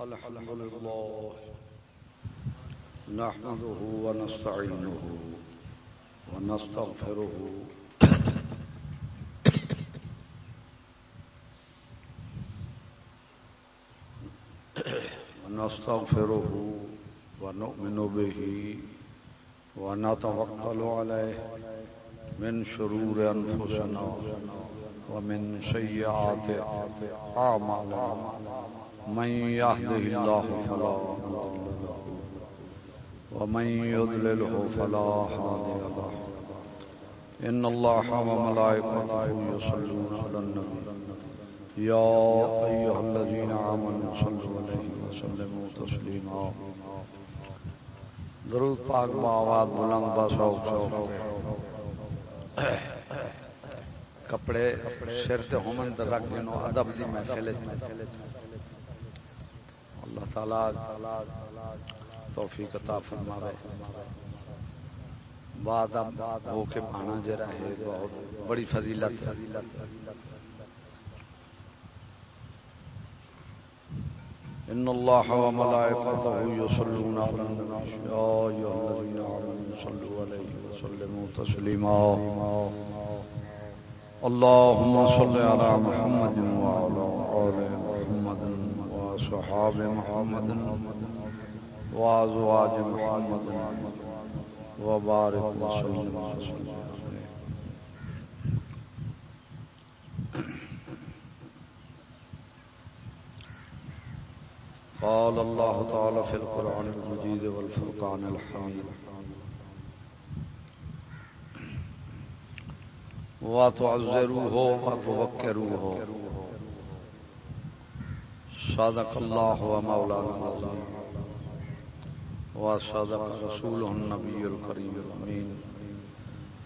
الحمد لله نحمده ونستعينه ونستغفره ونستغفره ونؤمن به ونتوكل عليه من شرور أنفسنا ومن سيئات أعمالنا من يهده الله فلا مضل له، ومن يضلله فلا هادي له. إن الله وملائكته يصلون على النبي يا أيها الذين آمنوا صلوا عليه وسلموا تسليما درود پاک باوات بلند با سوک سوک کپڑے سر تے ہومن تے رکھ دینو، ادب دی محفل اللہ تعالی توفیق عطا فرماوے۔ بعد ہو کے پانا جرا ہے بہت بڑی فضیلت ہے۔ ان الله وملائكته يصلون على النبي يا ايها الذين امنوا صلوا عليه وسلموا تسليما اللهم صل على محمد وعلى ال محمد وصحاب محمد وازواج محمد وبارك وسلم وسلم قال الله تعالى في القرآن المجيد والفرقان الحميد وتعزروه وتوكروه صدق الله ومولانا العظيم. وصدق رسوله النبي الكريم الأمين.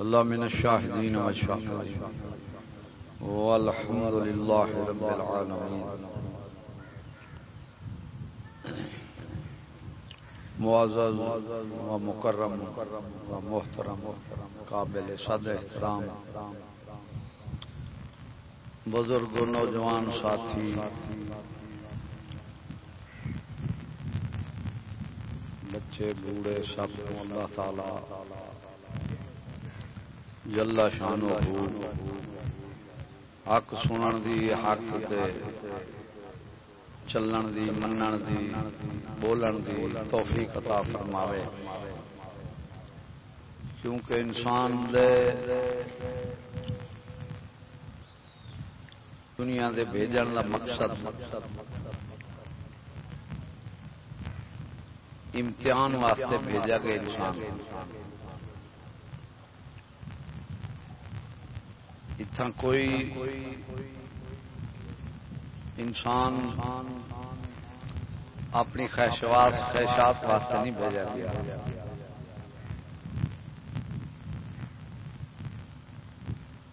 الله من الشاهدين والشاكرين. والحمد لله رب العالمين. معزز و مکرم و محترم، قابل صد احترام۔ بزرگ و نوجوان ساتھی، بچے، بوڑھے، سب اللہ تعالی جلا شان حق سنن دی حق دے چلن دی، منن دی، بولن دی توفیق عطا فرماوے۔ کیونکہ انسان دے دنیا دے بھیجن دا مقصد امتحان واسطے بھیجا گیا انسان۔ اتنا کوئی انسان اپنی خواہشات خواہشات واسطے نہیں بھیجا گیا۔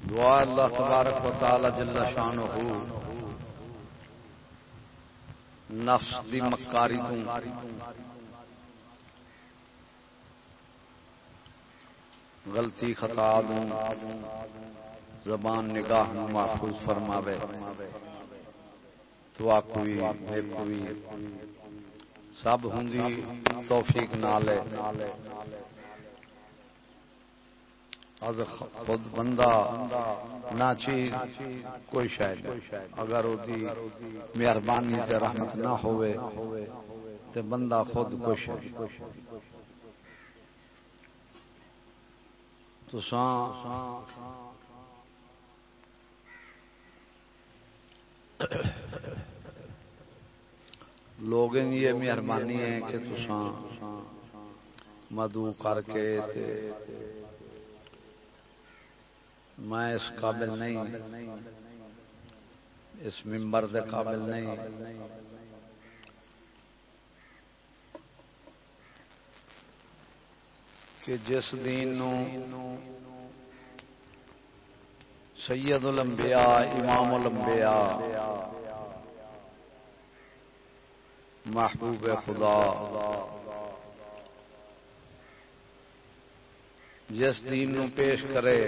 دعا اللہ تبارک و تعالی جل شان ہو نفس دی مکاری تو۔ غلطی خطا دوں۔ زبان نگاہ محفوظ فرماوے۔ تو کوئی سب ہوں توفیق نال از خود بندہ نہ چیز کوئی شاید اگر وہ مہربانی تے رحمت نہ ہوئے تے بندہ خود خوش تو سان لوگ یہ مہربانی ہے کہ تسان مدو کر کے تے میں اس قابل نہیں، اس ممبر دے قابل نہیں۔ کہ جس دین نو سید الانبیاء، امام الانبیاء، محبوب خدا۔ جس دین نو پیش کرے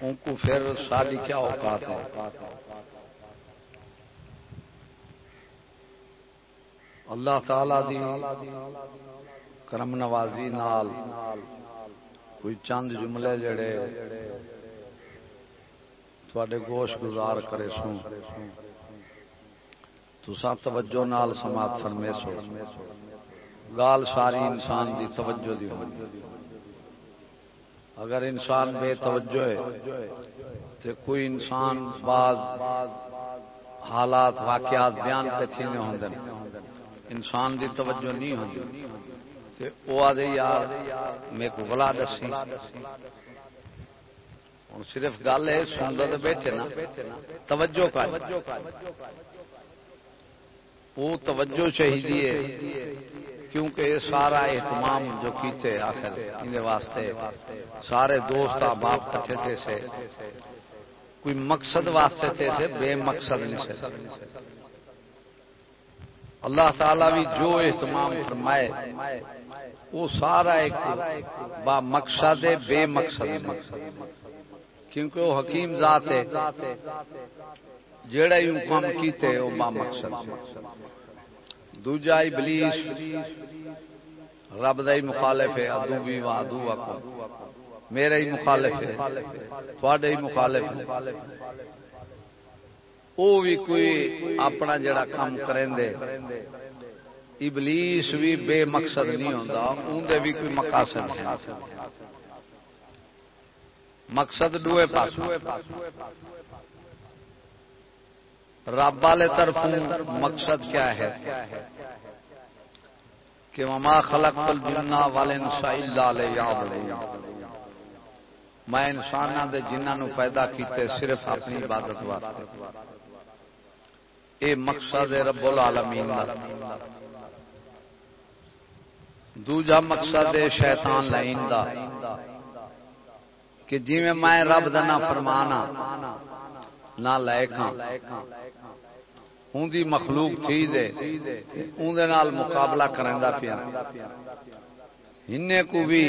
ان کو پھر ساری کیا اوقات ہے؟ اللہ تعالی دی کرم نوازی نال کوئی چند جملے جڑے تھوڑے گوش گزار کرے سوں۔ تو توجہ نال سماعت فرمے سو۔ گال ساری انسان دی توجہ دی ہو اگر انسان بے توجہ ہے تو کوئی انسان بعد حالات واقعات بیان پہ تھینے ہوں انسان دی توجہ نہیں ہوتی وہ آدھے یار میں کو غلا دسی۔ صرف گل ہے سن بیٹھے نا۔ توجہ کا وہ توجہ چاہیے کیونکہ یہ سارا اہتمام جو کیتے آخر ان واسطے۔ سارے دوست باپ کٹھے تھے سے۔ کوئی مقصد واسطے تھے سے، بے مقصد نہیں سے۔ اللہ تعالی بھی جو اہتمام فرمائے وہ سارا ایک با مقصد بے مقصد کیونکہ وہ حکیم ذات ہے۔ جڑا یوں کام کیتے وہ با مقصد دوجا ابلیس، رب دئی مخالف ہے، ادو بھی وا ادو میرا ہی مخالف ہے تھوڑے ہی مخالف ہے۔ وہ بھی کوئی اپنا جڑا کام کریں دے۔ ابلیس بھی بے مقصد نہیں ہوتا اندر بھی کوئی مقاصد ہے۔ مقصد ڈوئے پاس رب والے طرف مقصد کیا ہے؟ کہ وما خلق الجنہ والانساء الا میں انساناں دے جنہاں نو پیدا کیتے صرف اپنی عبادت واسطے۔ اے مقصد رب العالمین دا۔ دوجا مقصد ہے شیطان لعین دا کہ جویں میں میں رب دا نہ فرمانا نہ لائکاں دی مخلوق تھی دے اندر نال مقابلہ کرندا پیا ہنے کو بھی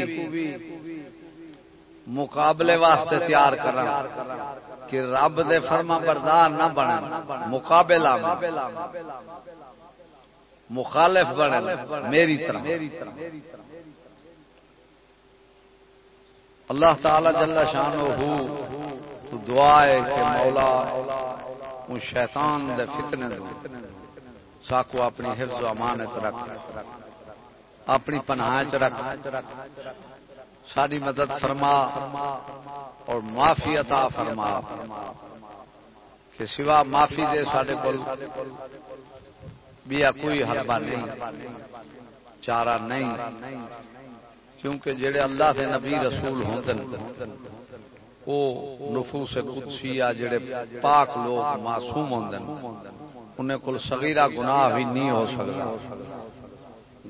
مقابلے واسطے تیار کرنا کہ رب دے فرما بردار نہ بنے مقابلہ مخالف بنے میری طرح۔ اللہ تعالی جل شان ہو تو دعا ہے کہ مولا ان شیطان دے فتنے دے ساکو اپنی حفظ و امانت رکھ۔ اپنی پناہ چ رکھ۔ ساری مدد فرما اور معافی عطا فرما کہ سوا معافی دے سارے کول۔ بیا کوئی حربہ نہیں، چارہ نہیں، کیونکہ جڑے اللہ سے نبی رسول ہوں وہ نفوس قدسی آ جڑے پاک لوگ معصوم ہوندن، انہیں کل صغیرہ گناہ بھی نہیں ہو سکتا۔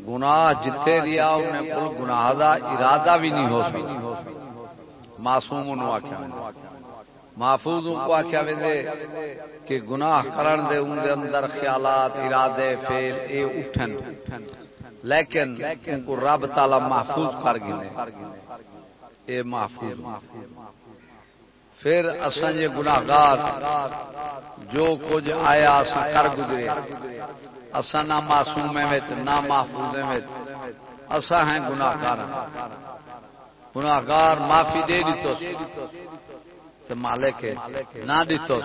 گناہ جتھے دیا انہیں کل گناہ دا ارادہ بھی نہیں ہو سکتا۔ معصوم انہوں آکھیا۔ محفوظ کو آخیا وے کہ گناہ کرن دے ان دے اندر خیالات، ارادے فیل اے اٹھن۔ لیکن ان کو رب تعالی محفوظ کر گئے اے محفوظ۔ پھر اساں یہ گناہگار جو کچھ آیا اساں کر گزرے۔ اساں نہ معصوم وچ، نہ محفوظ وچ۔ اساں ہیں گناہگار گناہگار معافی دے دیتو مالک ہے۔ نہ دیتو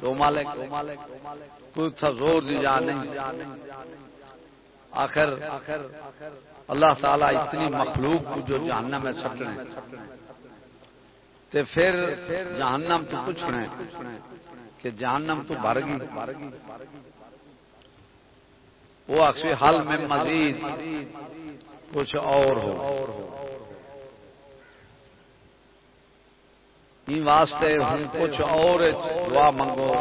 تو مالک کوئی تھا زور دی جا نہیں۔ آخر اللہ تعالی اتنی مخلوق کو جو جہنم میں سٹنے۔ تے پھر جہنم تو پوچھنا کہ جہنم تو بھر گئی۔ وہ اکثر حل میں مزید کچھ اور ہو۔ واسطے ہم کچھ اور دعا منگو۔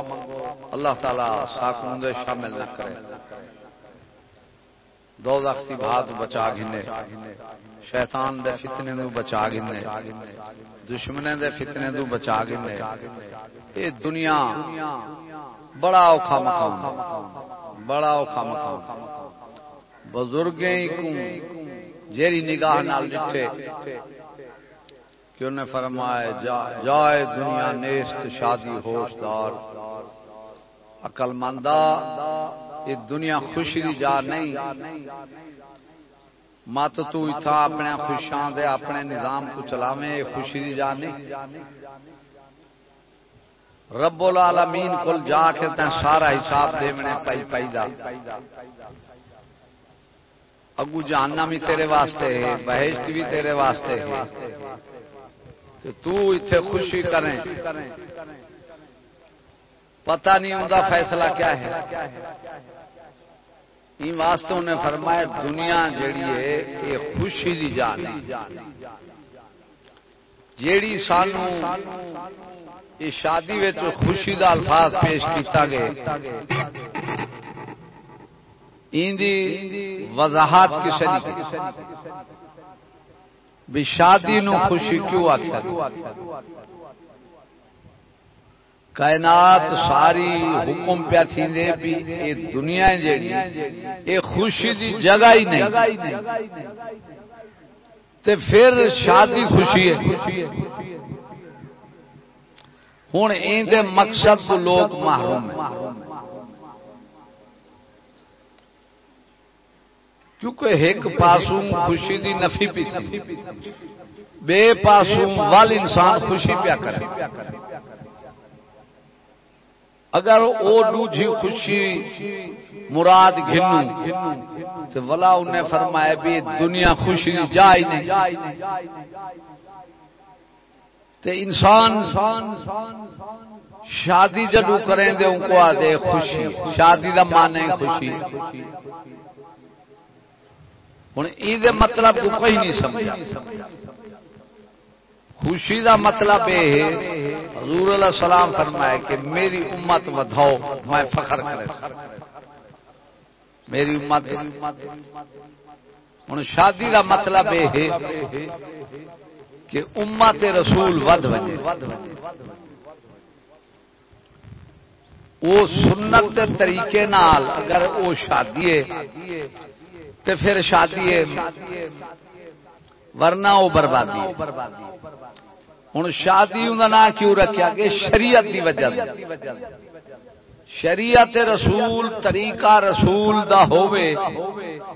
اللہ تعالی ساکوں شامل نہ کرے۔ دو وقتی بھات بچا گھنے۔ شیطان دے فتنے نو بچا گھنے۔ دشمنے دے فتنے نو بچا گھنے۔ اے دنیا، بڑا اوکھا مقام۔ بڑا اوکھا مقام۔ بزرگیں کو جیری نگاہ نال ڈٹھے کہ انہیں فرمائے جائے دنیا نیست شادی ہوشدار عقل مندہ یہ دنیا خوشی دی جا نہیں۔ مت تو اتھا اپنے خوشاں دے، اپنے نظام کو چلاویں، یہ خوشی دی جا نہیں۔ رب العالمین کل جا کے تین سارا حساب دے منے پائی پائی دا۔ اگو جاننا بھی تیرے واسطے ہے، بہشت بھی تیرے واسطے ہے۔ تو اتنے خوشی کریں۔ پتہ نہیں ہوں فیصلہ کیا ہے۔ ان واسطے انہیں فرمایا دنیا جیڑی ہے، یہ خوشی دی جان جیڑی سانو یہ شادی خوشی دا الفاظ پیش کیتا گئے۔ وضاحت کسی بھی شادی نو خوشی کیوں آخر کائنات ساری حکم پیا تھی بھی یہ دنیا جیڑی خوشی دی جگہ ہی نہیں۔ تے پھر شادی خوشی ہے۔ ہوں یہ مقصد تو لوگ محروم ہیں۔ کیونکہ ایک پاسوں خوشی دی نفی پی تھی۔ بے پاسوں وال انسان خوشی پیا کرے۔ اگر او دوجی خوشی مراد گھنو، تو ولا انہیں فرمایا بھی دنیا خوشی جائے نہیں۔ تے انسان شادی جدو کریں دے، ان کو آدھے خوشی، شادی دا مانے خوشی۔ ہوں یہ مطلب کو کوئی نہیں سمجھا۔ خوشی دا مطلب یہ حضور علیہ السلام فرمائے کہ میری امت ودھاؤ، میں فخر کرے۔ میری امت ہوں شادی دا مطلب یہ کہ امت رسول ود وجے۔ وہ سنت طریقے نال اگر وہ شادی ہے تو پھر شادی ورنہ وہ بربادی ہوں شادی نام کیوں رکھا کہ شریعت کی وجہ شریعت رسول، طریقہ رسول دا ہووے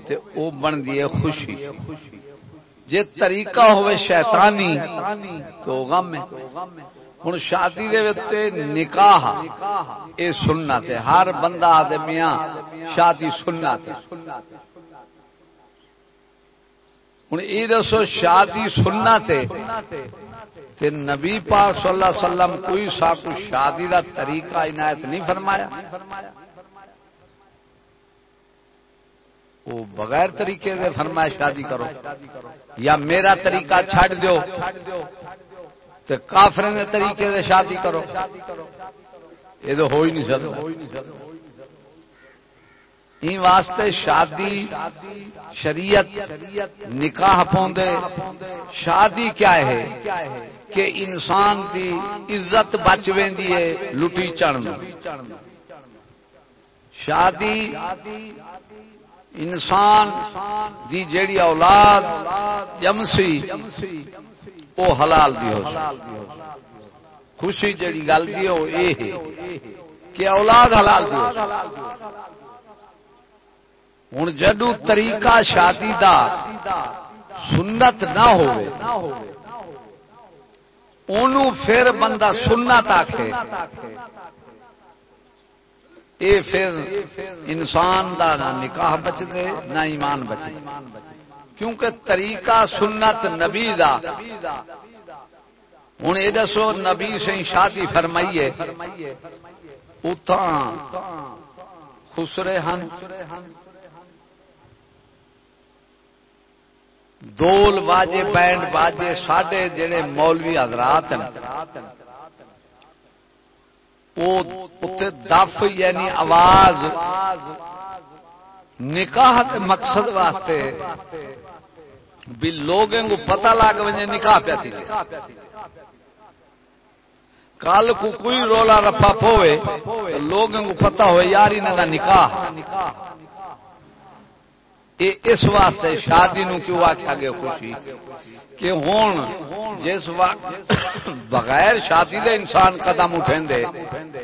تے او بن دی خوشی۔ جے طریقہ ہوئے شیطانی تو غم ہے۔ ہوں شادی دے نکاح اے سننا تے ہر بندہ آدھے میاں شادی سننا تے ہوں یہ دسو شادی سننا تے تے نبی پاک صلی اللہ علیہ وسلم کوئی سا کو شادی دا طریقہ عنایت نہیں فرمایا؟ وہ بغیر طریقے سے فرمایا شادی کرو یا میرا طریقہ چھڑ دو تے کافر طریقے سے شادی کرو؟ یہ تو ہو ہی نہیں سکتا۔ این واسطے شادی، شریعت، نکاح پوندے شادی کیا ہے کہ انسان دی عزت بچ ویندی ہے لٹی چڑھ شادی انسان دی جیڑی اولاد جمسی وہ حلال دی ہو خوشی جیڑی گل دی ہو یہ ہے کہ اولاد حلال دی ہو ہوں جدو طریقہ شادی دا سنت نہ ہو پھر بندہ سنت آخ اے پھر انسان دا نہ نکاح بچتے نہ ایمان بچے کیونکہ طریقہ سنت نبی دا۔ ہوں یہ دسو، نبی سے شادی فرمائیے۔ اتنا خسرے ہن۔ دول باجے بینڈ باجے ساڈے جڑے مولوی حضرات دف یعنی آواز، نکاح مقصد واسطے بھی لوگوں کو پتہ لگ وجے نکاح پیا تھی۔ کل کو کوئی رولا رفا پوے لوگوں کو پتہ ہوئے یار انہوں نکاح۔ اس واسطے شادی نو کیوں آخیا گیا خوشی؟ کہ ہوں جس وقت بغیر شادی دے انسان قدم اٹھیں دے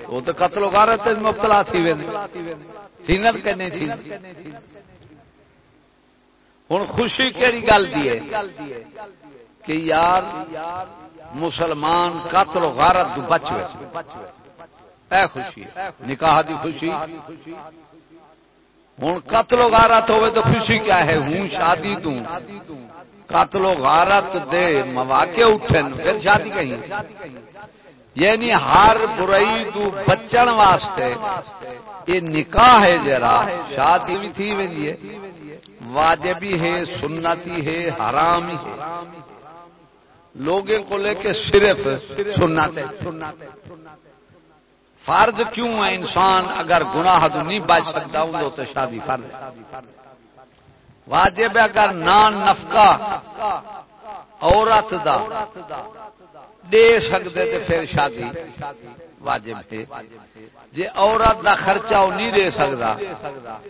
وہ تو قتل و غارت مبتلا تھی تھی نہ نہیں تھی؟ ہوں خوشی کہڑی گل دی ہے؟ کہ یار، مسلمان قتل و غارت تو بچ اے خوشی نکاح دی خوشی۔ ہوں قتل و غارت ہوئے تو خوشی کیا ہے؟ ہوں شادی دوں قتل و غارت دے مواقع اٹھن پھر شادی کہیں۔ یعنی ہر برائی تو بچن واسطے یہ نکاح ہے جرا شادی بھی تھی وی واجبی ہے، سنتی ہے، حرامی ہے۔ لوگوں کو لے کے صرف سنتے۔ فرض کیوں ہے انسان اگر گناہ تو نہیں بچ سکتا ہوں تو شادی فرض واجب ہے اگر نان نفقہ عورت دا دے سکتے تو پھر شادی۔ واجب ہے جی عورت دا خرچہ وہ نہیں دے سکتا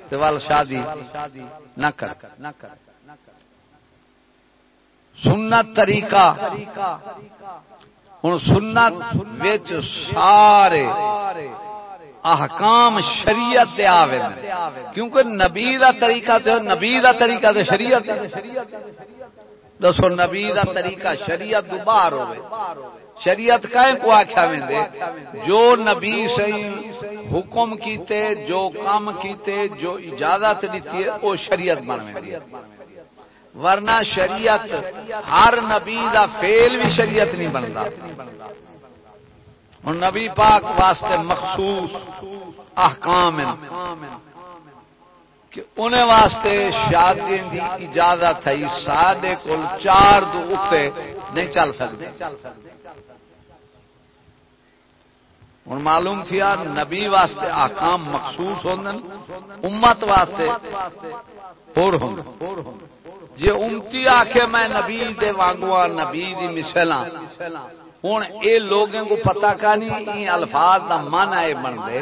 تو وال شادی نہ کر۔ سنت طریقہ ہوں سنت سارے احکام شریعت دے آوے کیونکہ نبی دا طریقہ تے نبی دا طریقہ تے شریعت دسو نبی دا طریقہ شریعت دو باہر ہوئے شریعت کہیں کو آخیا وے جو نبی صحیح حکم کیتے، جو کام کیتے، جو اجازت دیتی ہے وہ شریعت بن ہے ورنہ شریعت ہر نبی دا فیل بھی شریعت نہیں بنتا۔ ہوں نبی پاک واسطے مخصوص احکام کہ انہیں واسطے شادی دی اجازت ہے سادے کول چار دو اتے نہیں چل سکتے۔ ہوں معلوم تھیا نبی واسطے آکام مخصوص ہوں امت واسطے جی امتی آخ میں نبی دے وانگوا نبی دی مسلا ہاں۔ ہوں اے لوگوں کو پتا کا نہیں الفاظ دا من آئے بن دے۔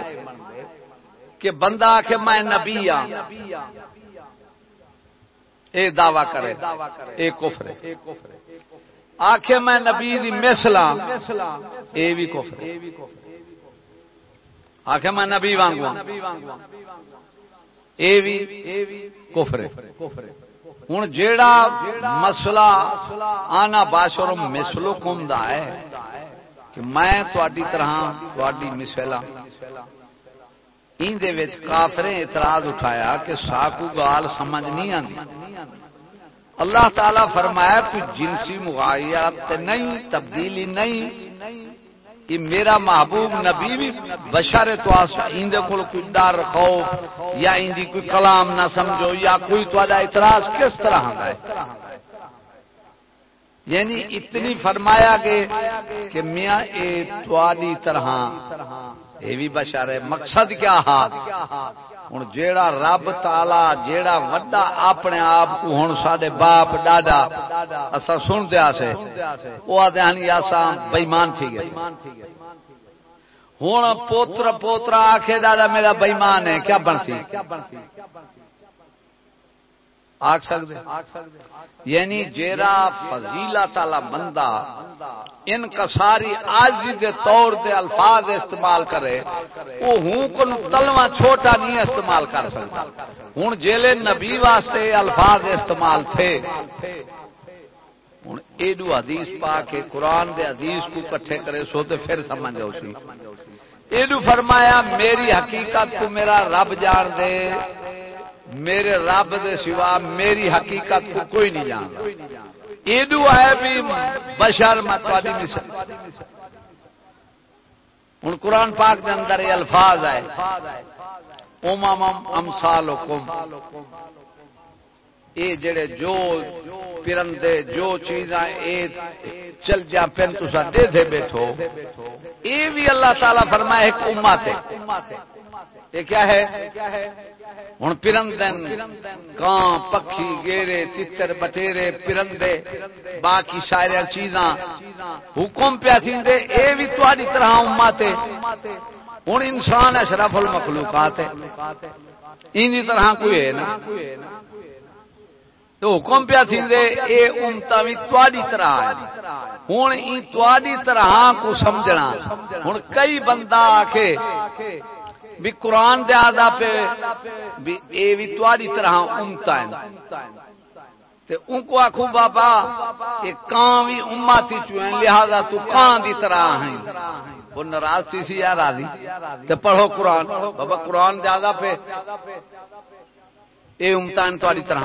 کہ بندہ آخ میں نبی ہاں۔ اے دعوی کرے، اے کفر آخ میں نبی دی مسلا ہاں، اے بھی کفر آخ میں نبی وانگوا اے بھی کفر کفر ہوں جیڑا مسئلہ آنا باشر مسلو کم ہے کہ میں تھی طرح تھی مسلا کافرے اعتراض اٹھایا کہ ساکو گال سمجھ نہیں آتی اللہ تعالی فرمایا کوئی جنسی مغایات نہیں، تبدیلی نہیں کہ میرا محبوب نبی بھی بشر تو اندے کول کوئی ڈر، خوف یا اندی کوئی کلام نہ سمجھو یا کوئی تو اعتراض کس طرح ہے؟ یعنی اتنی فرمایا کہ کہ میاں، اے تواڈی طرح یہ بھی بشر ہے، مقصد کیا ہاتھ ہوں جیڑا رب تالا جیڑا وڈا اپنے آپ کو ہوں سڈے باپ ڈاڈا اصا سن دیا سے وہ آتے ہیں آسا بئیمان تھی گئے ہوں پوتر پوترا آخے دادا میرا بئیمان ہے کیا بنتی آخ سکتے یعنی جیرا فضیلا تالا بندہ ان کا ساری آج دے طور دے الفاظ استعمال کرے، وہ ہوں کو تلوا چھوٹا نہیں استعمال کر سکتا۔ ہوں جیلے نبی واسطے الفاظ استعمال تھے۔ ہوں ایڈو حدیث پا کے قرآن دے حدیث کو کٹھے کرے سو تو پھر سمجھ آؤ ایڈو فرمایا، میری حقیقت کو میرا رب جان دے۔ میرے رب دے سوا میری حقیقت کو کوئی نہیں جانتا۔ ایڈو ہے بھی بشر متوادی مثل ہوں قرآن پاک دے اندر یہ الفاظ ہے امام امسال اے جڑے جو پرندے، جو چیزاں اے چل جا پین تسا دے دے بیٹھو۔ اے بھی اللہ تعالی فرمائے ایک امت ہے۔ یہ کیا ہے؟ ہوں پرندن کان پکھی گیرے تتر بٹیرے پرندے، باقی سارے چیزاں۔ حکم پیا تھے اے بھی تاری طرح امت ہوں انسان اشرف المخلوقات ہے۔ ان طرح کوئی ہے نا۔ تو حکم پیا تھی اے امتا بھی تاری طرح ہے۔ ہوں تاری طرح کو سمجھنا۔ ہوں کئی بندہ آ بھی قرآن دیا پہ، بھی اے بھی تاری طرح امتا ہے۔ تے ان کو آخو بابا یہ کان بھی اما تھی چوئیں لہذا تو کان دی طرح ہیں۔ وہ ناراض تھی سی یا راضی تے پڑھو قرآن۔ بابا، قرآن زیادہ پہ۔ اے امتان تاری طرح۔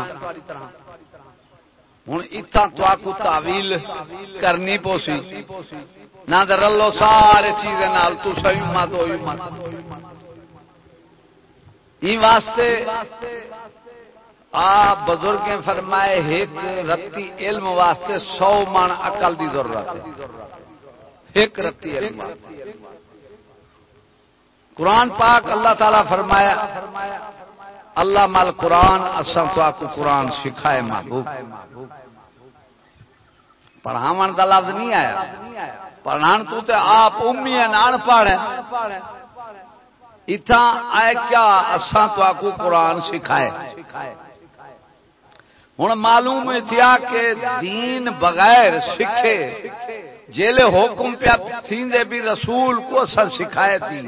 ہوں اتنا تو آکو تعویل کرنی پوسی۔ نہ رلو سارے چیزیں نال تو سہی مت ہوئی مت واسطے آ بزرگ فرمائے ایک رتی علم واسطے سو من عقل دی ضرورت ہے۔ ایک رتی علم قرآن پاک اللہ تعالی فرمایا، اللہ مل قرآن اصل تو آپ کو قرآن سکھائے محبوب۔ پڑھاو کا لفظ نہیں آیا۔ پڑھان تو آپ امی ہے نان پڑھ اتنا آئے کیا اصا تو آپ کو قرآن سکھائے۔ ہوں معلوم تھیا کہ دین بغیر سکھے۔ جیلے حکم پیا تھیندے بھی رسول کو اصل سکھائے تھی۔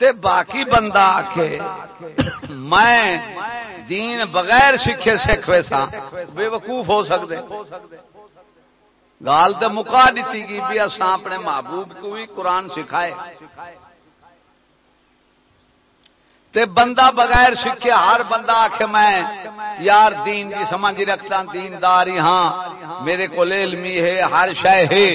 تے باقی بندہ آکھے میں دین بغیر سکھے سکھ ویسا بے وقوف ہو سکتے گال تو مکا دیتی گی بھی اصا اپنے محبوب کو بھی قرآن سکھائے۔ تے بندہ بغیر سکھے ہر بندہ آخ میں، یار دین کی سمجھ رکھتا دین دینداری ہاں میرے کو علمی ہے، ہر شہ ہے۔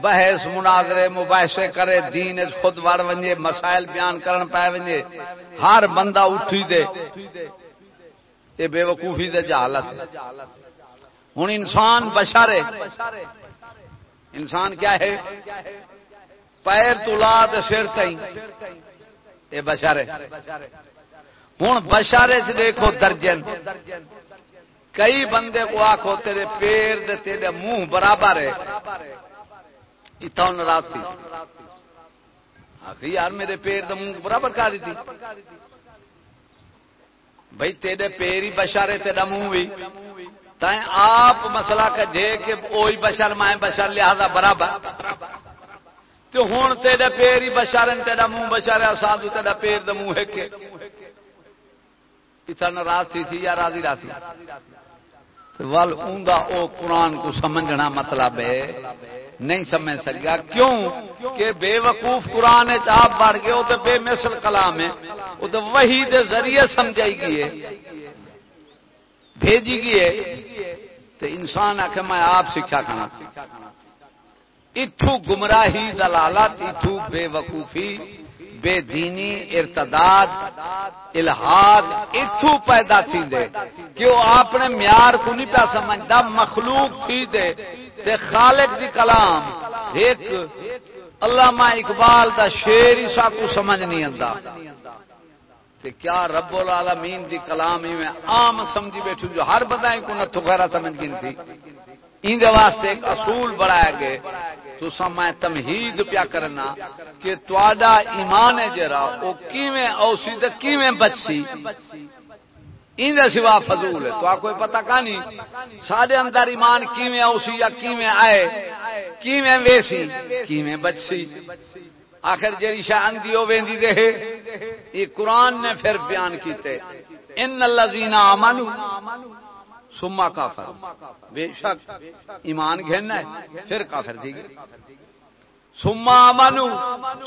بحث، مناظرے، مباحثے کرے، دین خود وڑ ونجے، مسائل بیان کرن پائے ونجے۔ ہر بندہ اٹھی دے۔ یہ بے وقوفی دے جہالت۔ ہوں انسان بشارے انسان کیا ہے؟ پیر تلا سر تئی یہ بشارے۔ ہوں بشارے چ دیکھو درجن۔ کئی بندے کو آخو تیرے پیر دے تیرے منہ برابر ہے۔ تھی۔ آخری یار میرے پیر دے منہ برابر کر دی بھائی تیرے پیر ہی بشارے، تیرا منہ بھی۔ تائیں آپ مسئلہ کہ جے کہ وہی بشر مائیں بشر لہذا برابر۔ تو ہوں تیرے پیر ہی بشارے تیرا منہ بشارے سادو تیرا پیر دا منہ ہے اتنا ناراض تھی سی یا راضی راضی؟ ول اوندا او قرآن کو سمجھنا مطلب ہے، نہیں سمجھ سکیا۔ کیوں؟ کہ بے وقوف قرآن آپ بڑھ گئے وہ تو بے مثل کلام ہے۔ وہ تو وہی دے ذریعے سمجھائی گئی ہے۔ بھیجی گئی ہے۔ تو انسان آ میں آپ سکھا کھانا۔ اتو گمراہی دلالت اتو بے وقوفی، بے دینی ارتداد الحاد اتو پیدا تھی دے۔ کہ وہ اپنے معیار کو نہیں پیا سمجھتا، مخلوق تھی دے۔ تے خالق دی کلام، ایک علامہ اقبال دا شیر ہی سا کو سمجھ نہیں آتا تے کیا رب العالمین دی کلام ہی میں عام سمجھی بیٹھوں جو ہر بدائیں کو نہ تھوڑا سمجھ گئی تھی ان واسطے ایک اصول بڑھایا گئے تو میں تمہید پیا کرنا کہ تا ایمان ہے جرا وہ کیویں اوسی تے کیویں بچسی؟ ان سوا فضول ہے۔ تو کوئی پتہ کا نہیں؟ سارے اندر ایمان کیویں اوسی یا کیویں آئے؟ کیویں ویسی؟ کیویں بچسی؟ آخر جی شاہ اندھی ہو ویندی دے یہ قرآن نے پھر بیان کیتے۔ ان الذین آمنوا سما کافر۔ بے شک ایمان گھننا ہے، پھر کافر دی سما منو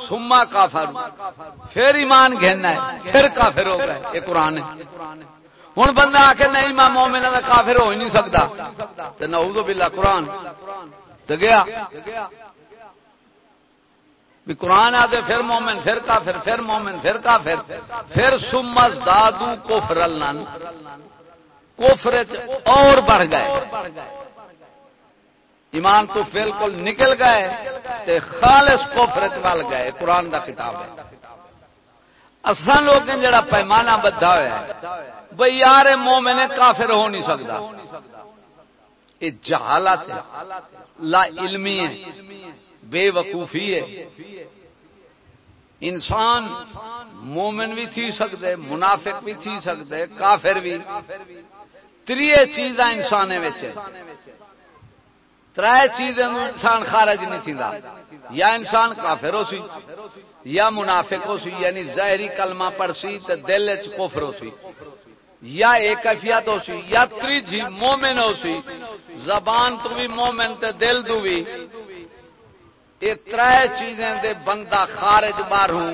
سما کافر پھر ایمان گھننا ہے، پھر کافر ہو گئے۔ یہ قرآن ہے۔ ہوں بندہ آ کے نہیں میں مومن کا کافر ہو ہی نہیں سکتا۔ تو نعوذ باللہ، قرآن۔ تو گیا۔ بھی قرآن آتے پھر مومن، پھر کافر، پھر مومن، پھر کافر۔ پھر سمز دادو کو فرلن کوفر اور بڑھ گئے۔ ایمان تو بالکل نکل گئے تے خالص کوفر چل گئے، قرآن دا کتاب ہے۔ اصل لوگ جڑا پیمانہ بدھا ہوا ہے بھائی یار مومن کافر ہو نہیں سکتا یہ جہالت ہے، لا علمی ہے، بے وقوفی ہے۔ انسان مومن بھی تھی سکتے منافق بھی تھی سکتے کافر بھی۔ تری چیزاں انسان تر چیز انسان خارج نہیں یا انسان کافر ہو سی یا منافق ہو سی یعنی ظاہری کلمہ پڑ سی تو دل چفر ہو سی یا ایک افیات ہو سی یا تری مومن ہو سی زبان تو بھی مومن تے دل تو بھی۔ یہ تر چیزیں دے بندہ خارج باہر ہوں۔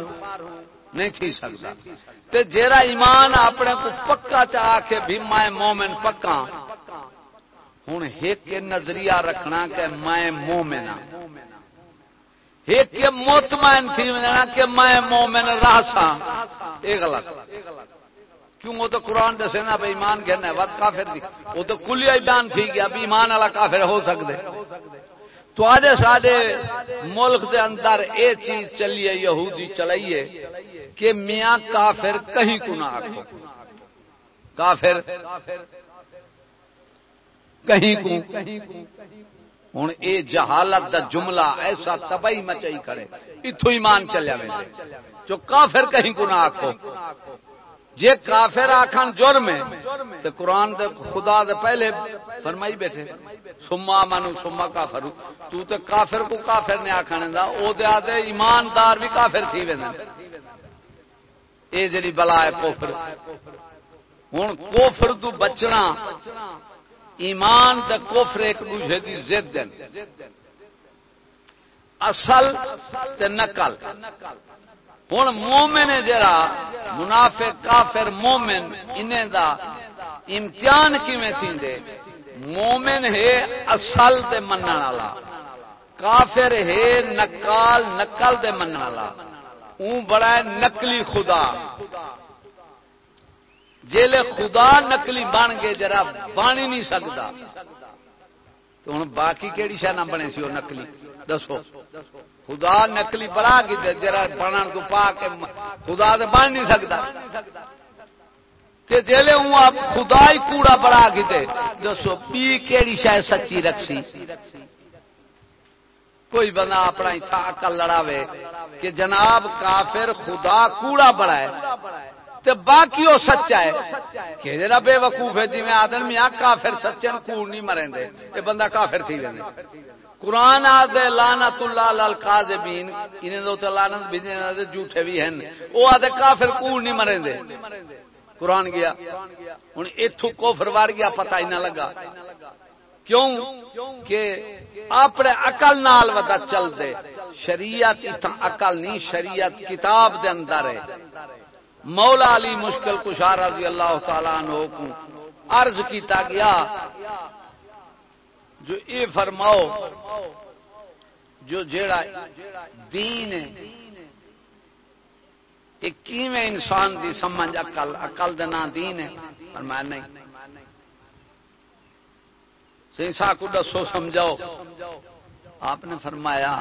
نہیں تھی سکتا۔ تے جیرا ایمان اپنے کو پکا چاہ کے بھی میں مومن پکا۔ ہوں ایک نظریہ رکھنا کہ میں مومن ہاں۔ ایک مطمئن تھی کہ میں مومن رہ سا یہ غلط۔ کیوں وہ تو قرآن دسے نا بھائی ایمان کہنا ہے ود کافر دی۔ وہ تو کلیا بیان تھی گیا ابھی ایمان والا کافر ہو سکتے تو سارے ملک دے اندر اے چیز چلیے یہودی چلائیے کہ میاں کافر کہیں کو۔ نہ آخو کافر کہیں کو۔ ہوں اے جہالت دا جملہ ایسا تباہی مچائی کرے اتو ایمان چلیا میں جو کافر کہیں کو نہ آخو جے کافر آخان جرم ہے تو قرآن دے خدا دے پہلے فرمائی بیٹھے۔ سما منو، سما کافر تو تے کافر کو کافر نے آخنے دا، او دے آدھے ایماندار بھی کافر تھی وے اے جڑی بلا ہے کوفر ہوں کوفر تو بچنا، ایمان تے کوفر ایک دوسرے دی ضد اصل تے نقل۔ ہوں مومن ہے جڑا منافع کافر، مومن، انہیں دا امتحان کیویں تھیندے؟ مومن ہے اصل تے منن والا، کافر ہے نقال نقل دے منن والا۔ اون بڑا ہے نقلی خدا۔ جیلے خدا نقلی بن گئے جرا بن ہی نہیں سکتا تو ہوں باقی کہڑی شہ نہ بنے سی وہ نقلی؟ دسو۔ خدا نقلی بڑا کی جرا بنن تو پا کے خدا تو بن نہیں سکتا۔ جیلے ہوں آپ خدا ہی کوڑا بڑا کی دسو، پی کہڑی شاید سچی رکھی کوئی بندہ اپنا اتنا اکل لڑاوے کہ جناب کافر خدا کوڑا بڑا ہے۔ تے باقی وہ سچا ہے۔ کہ جڑا بے وقوف ہے جی میں آدم میاں کافر سچے کوڑ نہیں مریں دے۔ یہ بندہ کافر تھی رہے قرآن آدھے لانت اللہ للقاذبین انہیں دو تے لانت بھی دے جھوٹے بھی ہیں۔ وہ آدھے کافر کوڑ نہیں مریں دے۔ قرآن گیا۔ ہن ایتھوں کفر وار گیا، پتہ ہی نہ لگا۔ کیوں؟ کہ اپنے عقل نال ودا چل دے۔ شریعت اتنا عقل نہیں، شریعت کتاب دے اندر ہے۔ مولا علی مشکل کشار رضی اللہ تعالیٰ عنہ کو عرض کیتا گیا جو اے فرماؤ، جو جیڑا دین ہے کیویں انسان دی سمجھ اقل اقل دنا دین ہے؟ فرمایا نہیں۔ سینسا کو دسو، سمجھاؤ۔ آپ نے فرمایا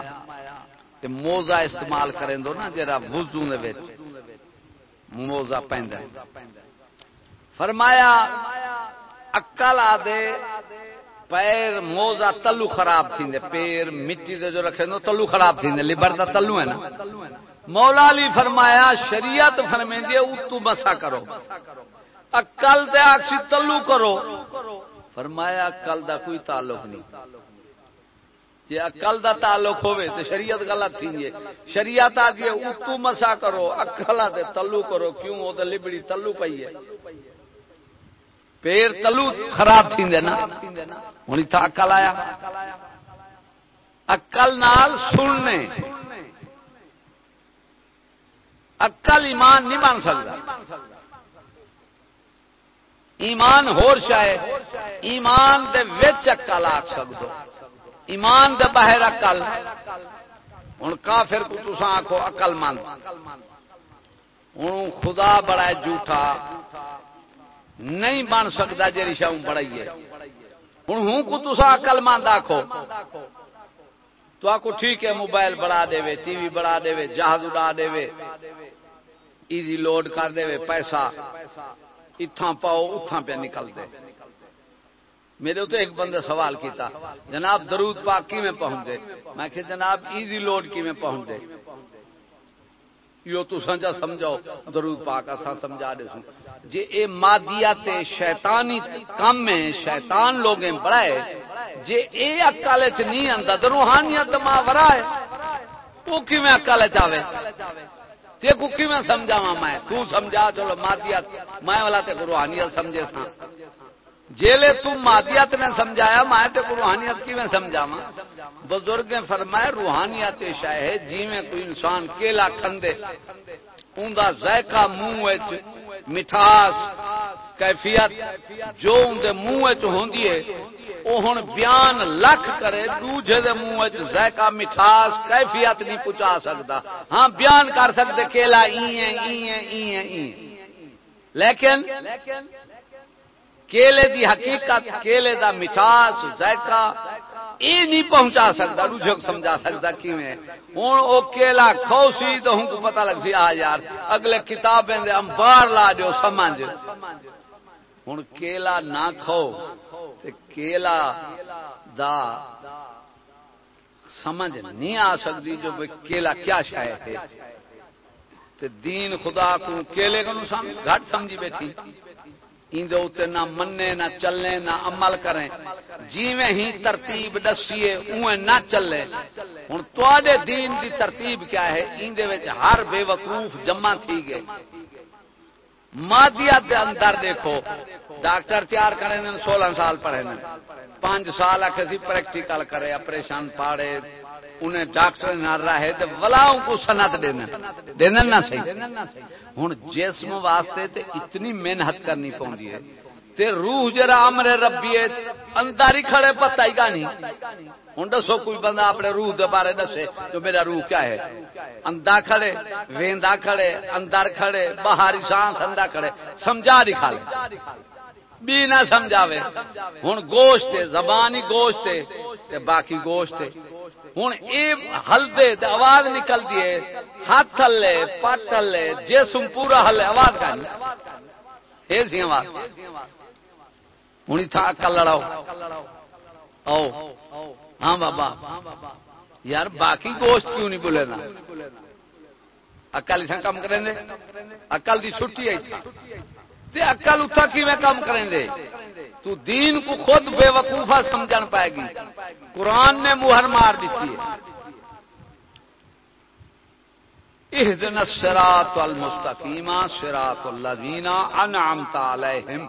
کہ موزا استعمال کریں دو نا جرا وضو دے موزا پہندا فرمایا اکل آدے پیر موزا تلو خراب تھی پیر مٹی دے جو رکھے دو تلو خراب تھی لبر دا تلو ہے نا۔ مولا علی فرمایا، شریعت فرمے دی اتو مسا کرو۔ اکل تے آکسی تلو کرو۔ فرمایا، اکل دا کوئی تعلق نہیں۔ جی اکل دا تعلق ہوئے تو شریعت غلط تھی شریعت آ گئی اتو مسا کرو اکل دے تلو کرو، کیوں؟ وہ تو لبڑی تلو پی ہے۔ پیر تلو خراب تھی نا۔ ہوں اتنا اکل آیا۔ اکل نال سننے۔ اکل ایمان نہیں بن سکتا۔ ایمان ہور شاید ایمان دے وچ اکل آ سکتے ایمان دے باہر اکل۔ ہوں کافر کو تسا آخو اقل مند۔ ہوں خدا بڑا جھوٹا۔ نہیں بن سکتا جی رشا بڑائی ہوں ہوں کو تسا اقل مند آخو تو آخو ٹھیک ہے، موبائل بڑھا دے، ٹی وی بڑھا دے، جہاز اڑا دے۔ ایزی لوڈ کر دے، پیسہ اتھاں پاؤ، اتھاں پہ نکل دے۔ میرے تو ایک بندے سوال کیتا، جناب درود پاک کی میں پہنچ دے میں کہ جناب ایزی لوڈ کی میں پہنچ دے یو تو سمجھا سمجھاؤ، درود پاک اسا سمجھا دے سوں جی اے مادیات شیطانی کم ہے شیطان لوگ بڑھائے جی اے اکل چ نہیں آتا تو روحانیت ماں ورا ہے۔ وہ کیون اکل چاہے کو کیون سمجھاوا میں، تو سمجھا چلو مادیات۔ میں والا تے روحانیت سمجھے تھا جیلے تم مادیات نے سمجھایا، میں تے روحانیت کیون سمجھاوا بزرگ نے فرمایا روحانیت شاہ ہے جی کوئی انسان کیلا کھندے۔ اوندا ذائقہ منہ مٹھاس، کیفیت جو اندر منہ چی ہوں بیان لکھ کرے دوجے دے منہ ذائقہ، مٹھاس، کیفیت نہیں پہنچا سکتا ہاں بیان کر سکتے کیلا لیکن کیلے دی حقیقت، کیلے دا مٹھاس، ذائقہ یہ نہیں پہنچا سکتا روجھے سمجھا سکتا، کیویں؟ ہوں وہ کیلا کھو سی تو ہوں کو پتا لگ سی، آ یار، اگلے کتابیں دے امبار لا جو سمجھ۔ ہوں کیلا نہ کھو، تے کیلا دا سمجھ نہیں آ سکتی جو کیلا کیا شاید ہے۔ تے دین خدا کو کیلے کو گھٹ سمجھی بیٹھی۔ اندر نہ منے نہ چلنے، نہ عمل کریں۔ جیویں ہی ترتیب دسیے اویں نہ چلے۔ ہوں تے دین دی ترتیب کیا ہے؟ اندر ہر بے وقوف جمع تھی گئے۔ مادیات دے اندر دیکھو، ڈاکٹر تیار کرے سولہ سال پڑھے پانچ سال آخر سی، پریکٹیکل کرے، آپریشن پاڑے۔ انہیں ڈاکٹر نہ رہے تو ولاؤں کو سنت دینا دینا نہ صحیح۔ ہوں جسم واسطے تے اتنی محنت کرنی پوندی ہے۔ تے روح جرا امر ربی اندر ہی کھڑے پتا ہی گا نہیں۔ ہوں دسو کوئی بندہ اپنے روح دے بارے دسے تو میرا روح کیا ہے۔ اندا کھڑے، ویندا کھڑے، اندر کھڑے، باہر سانس اندا کھڑے۔ سمجھا دکھا لے بھی نہ سمجھاوے۔ ہوں گوشت زبانی گوشت باقی گوشت ہوں یہ ہلدے آواز نکل دیے ہاتھ ہلے، پٹ ہلے، جسم پورا ہلے، آواز کا نہیں سی آواز۔ ہوں تھا کل لڑاؤ۔ او ہاں بابا۔ یار باقی گوشت کیوں نہیں بولے نا؟ اکل اتنا کام کریں اکل دی چھٹی آئی تھی اکل اتنا کی میں کام کریں دے؟ تو دین کو خود بے وقوفا سمجھ پائے گی۔ قرآن نے مہر مار دیتی ہے۔ اہدن الصراط المستقیم، صراط الذین انعمت علیہم۔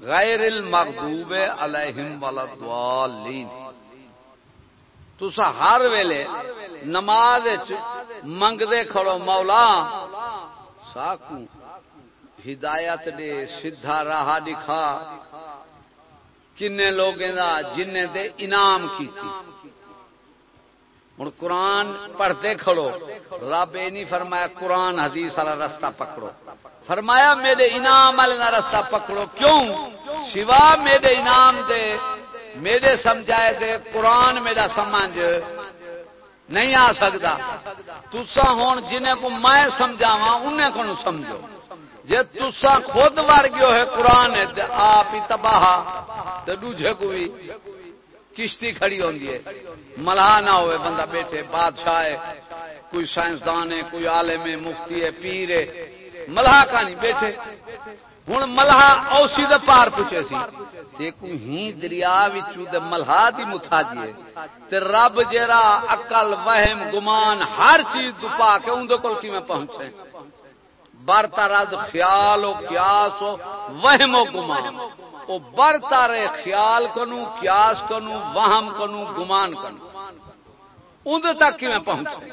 غیر المغضوب علیہم والضالین تسا ہر ویلے نماز منگدے کھڑو مولا، ساکوں ہدایت دے سیدھا راہ دکھا۔ کنے لوگ جن دے انعام کی ہوں قرآن پڑھتے کھڑو۔ رب یہ نہیں فرمایا قرآن حدیث والا رستہ پکڑو۔ فرمایا میرے انعام والے رستہ پکڑو۔ کیوں؟ سوا میرے انعام دے، میرے سمجھائے دے قرآن میرا سمجھ نہیں آ سکتا تسا ہوں جنہیں کو میں سمجھاوا انہیں کو سمجھو۔ جی تسا خود وار گیو ہے قرآن آپ ہی تباہ ہاں۔ تو دوجے کو بھی کشتی کھڑی ہوتی ہے۔ ملہا نہ ہوئے، بندہ بیٹھے، بادشاہ ہے۔ کوئی سائنسدان ہے، کوئی عالم ہے، مفتی ہے، پیر ہے۔ ملہا کا نہیں بیٹھے۔ ہوں ملہا اوسی دے پار پوچھے سی، دیکھو ہی دریا ملہا دی متھا جی تے رب جیرا عقل، وہم، گمان، ہر چیز دپا کے اندر کول کیویں پہنچے؟ برتا رد خیال ہو قیاس ہو وہم و گمان. وہ برتا رہے خیال کنو، قیاس کنو، وہم کنو، گمان کنو. اندر تک کی میں پہنچے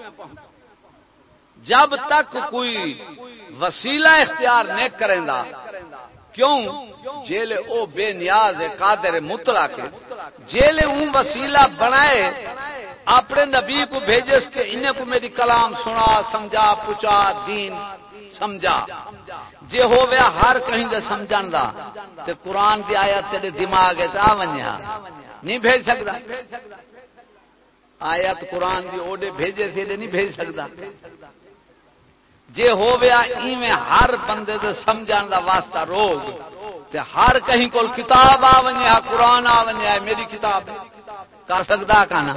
جب تک کوئی وسیلہ اختیار نہیں کریں دا کیوں؟ جیلے او بے نیاز ہے، قادر مطلع کے. جیلے اون وسیلہ بنائے، اپنے نبی کو بھیجے اس کے انہیں کو میری کلام سنا، سمجھا، پوچھا، دین. سمجھا۔ جے ہو ویا ہر کہیں دے سمجھن دا، تے قرآن دی آیت تیرے دماغ ہے آ ونیا۔ نہیں بھیج سکتا آیت قرآن دی اوڈے بھیجے سے نہیں بھیج سکتا جے ہو ویا ایویں ہر بندے دے سمجھن دا واسطہ روگ تے ہر کہیں کول کتاب آ ونیا، قرآن آ ونیا، میری کتاب ہے۔ کر سکتا کہنا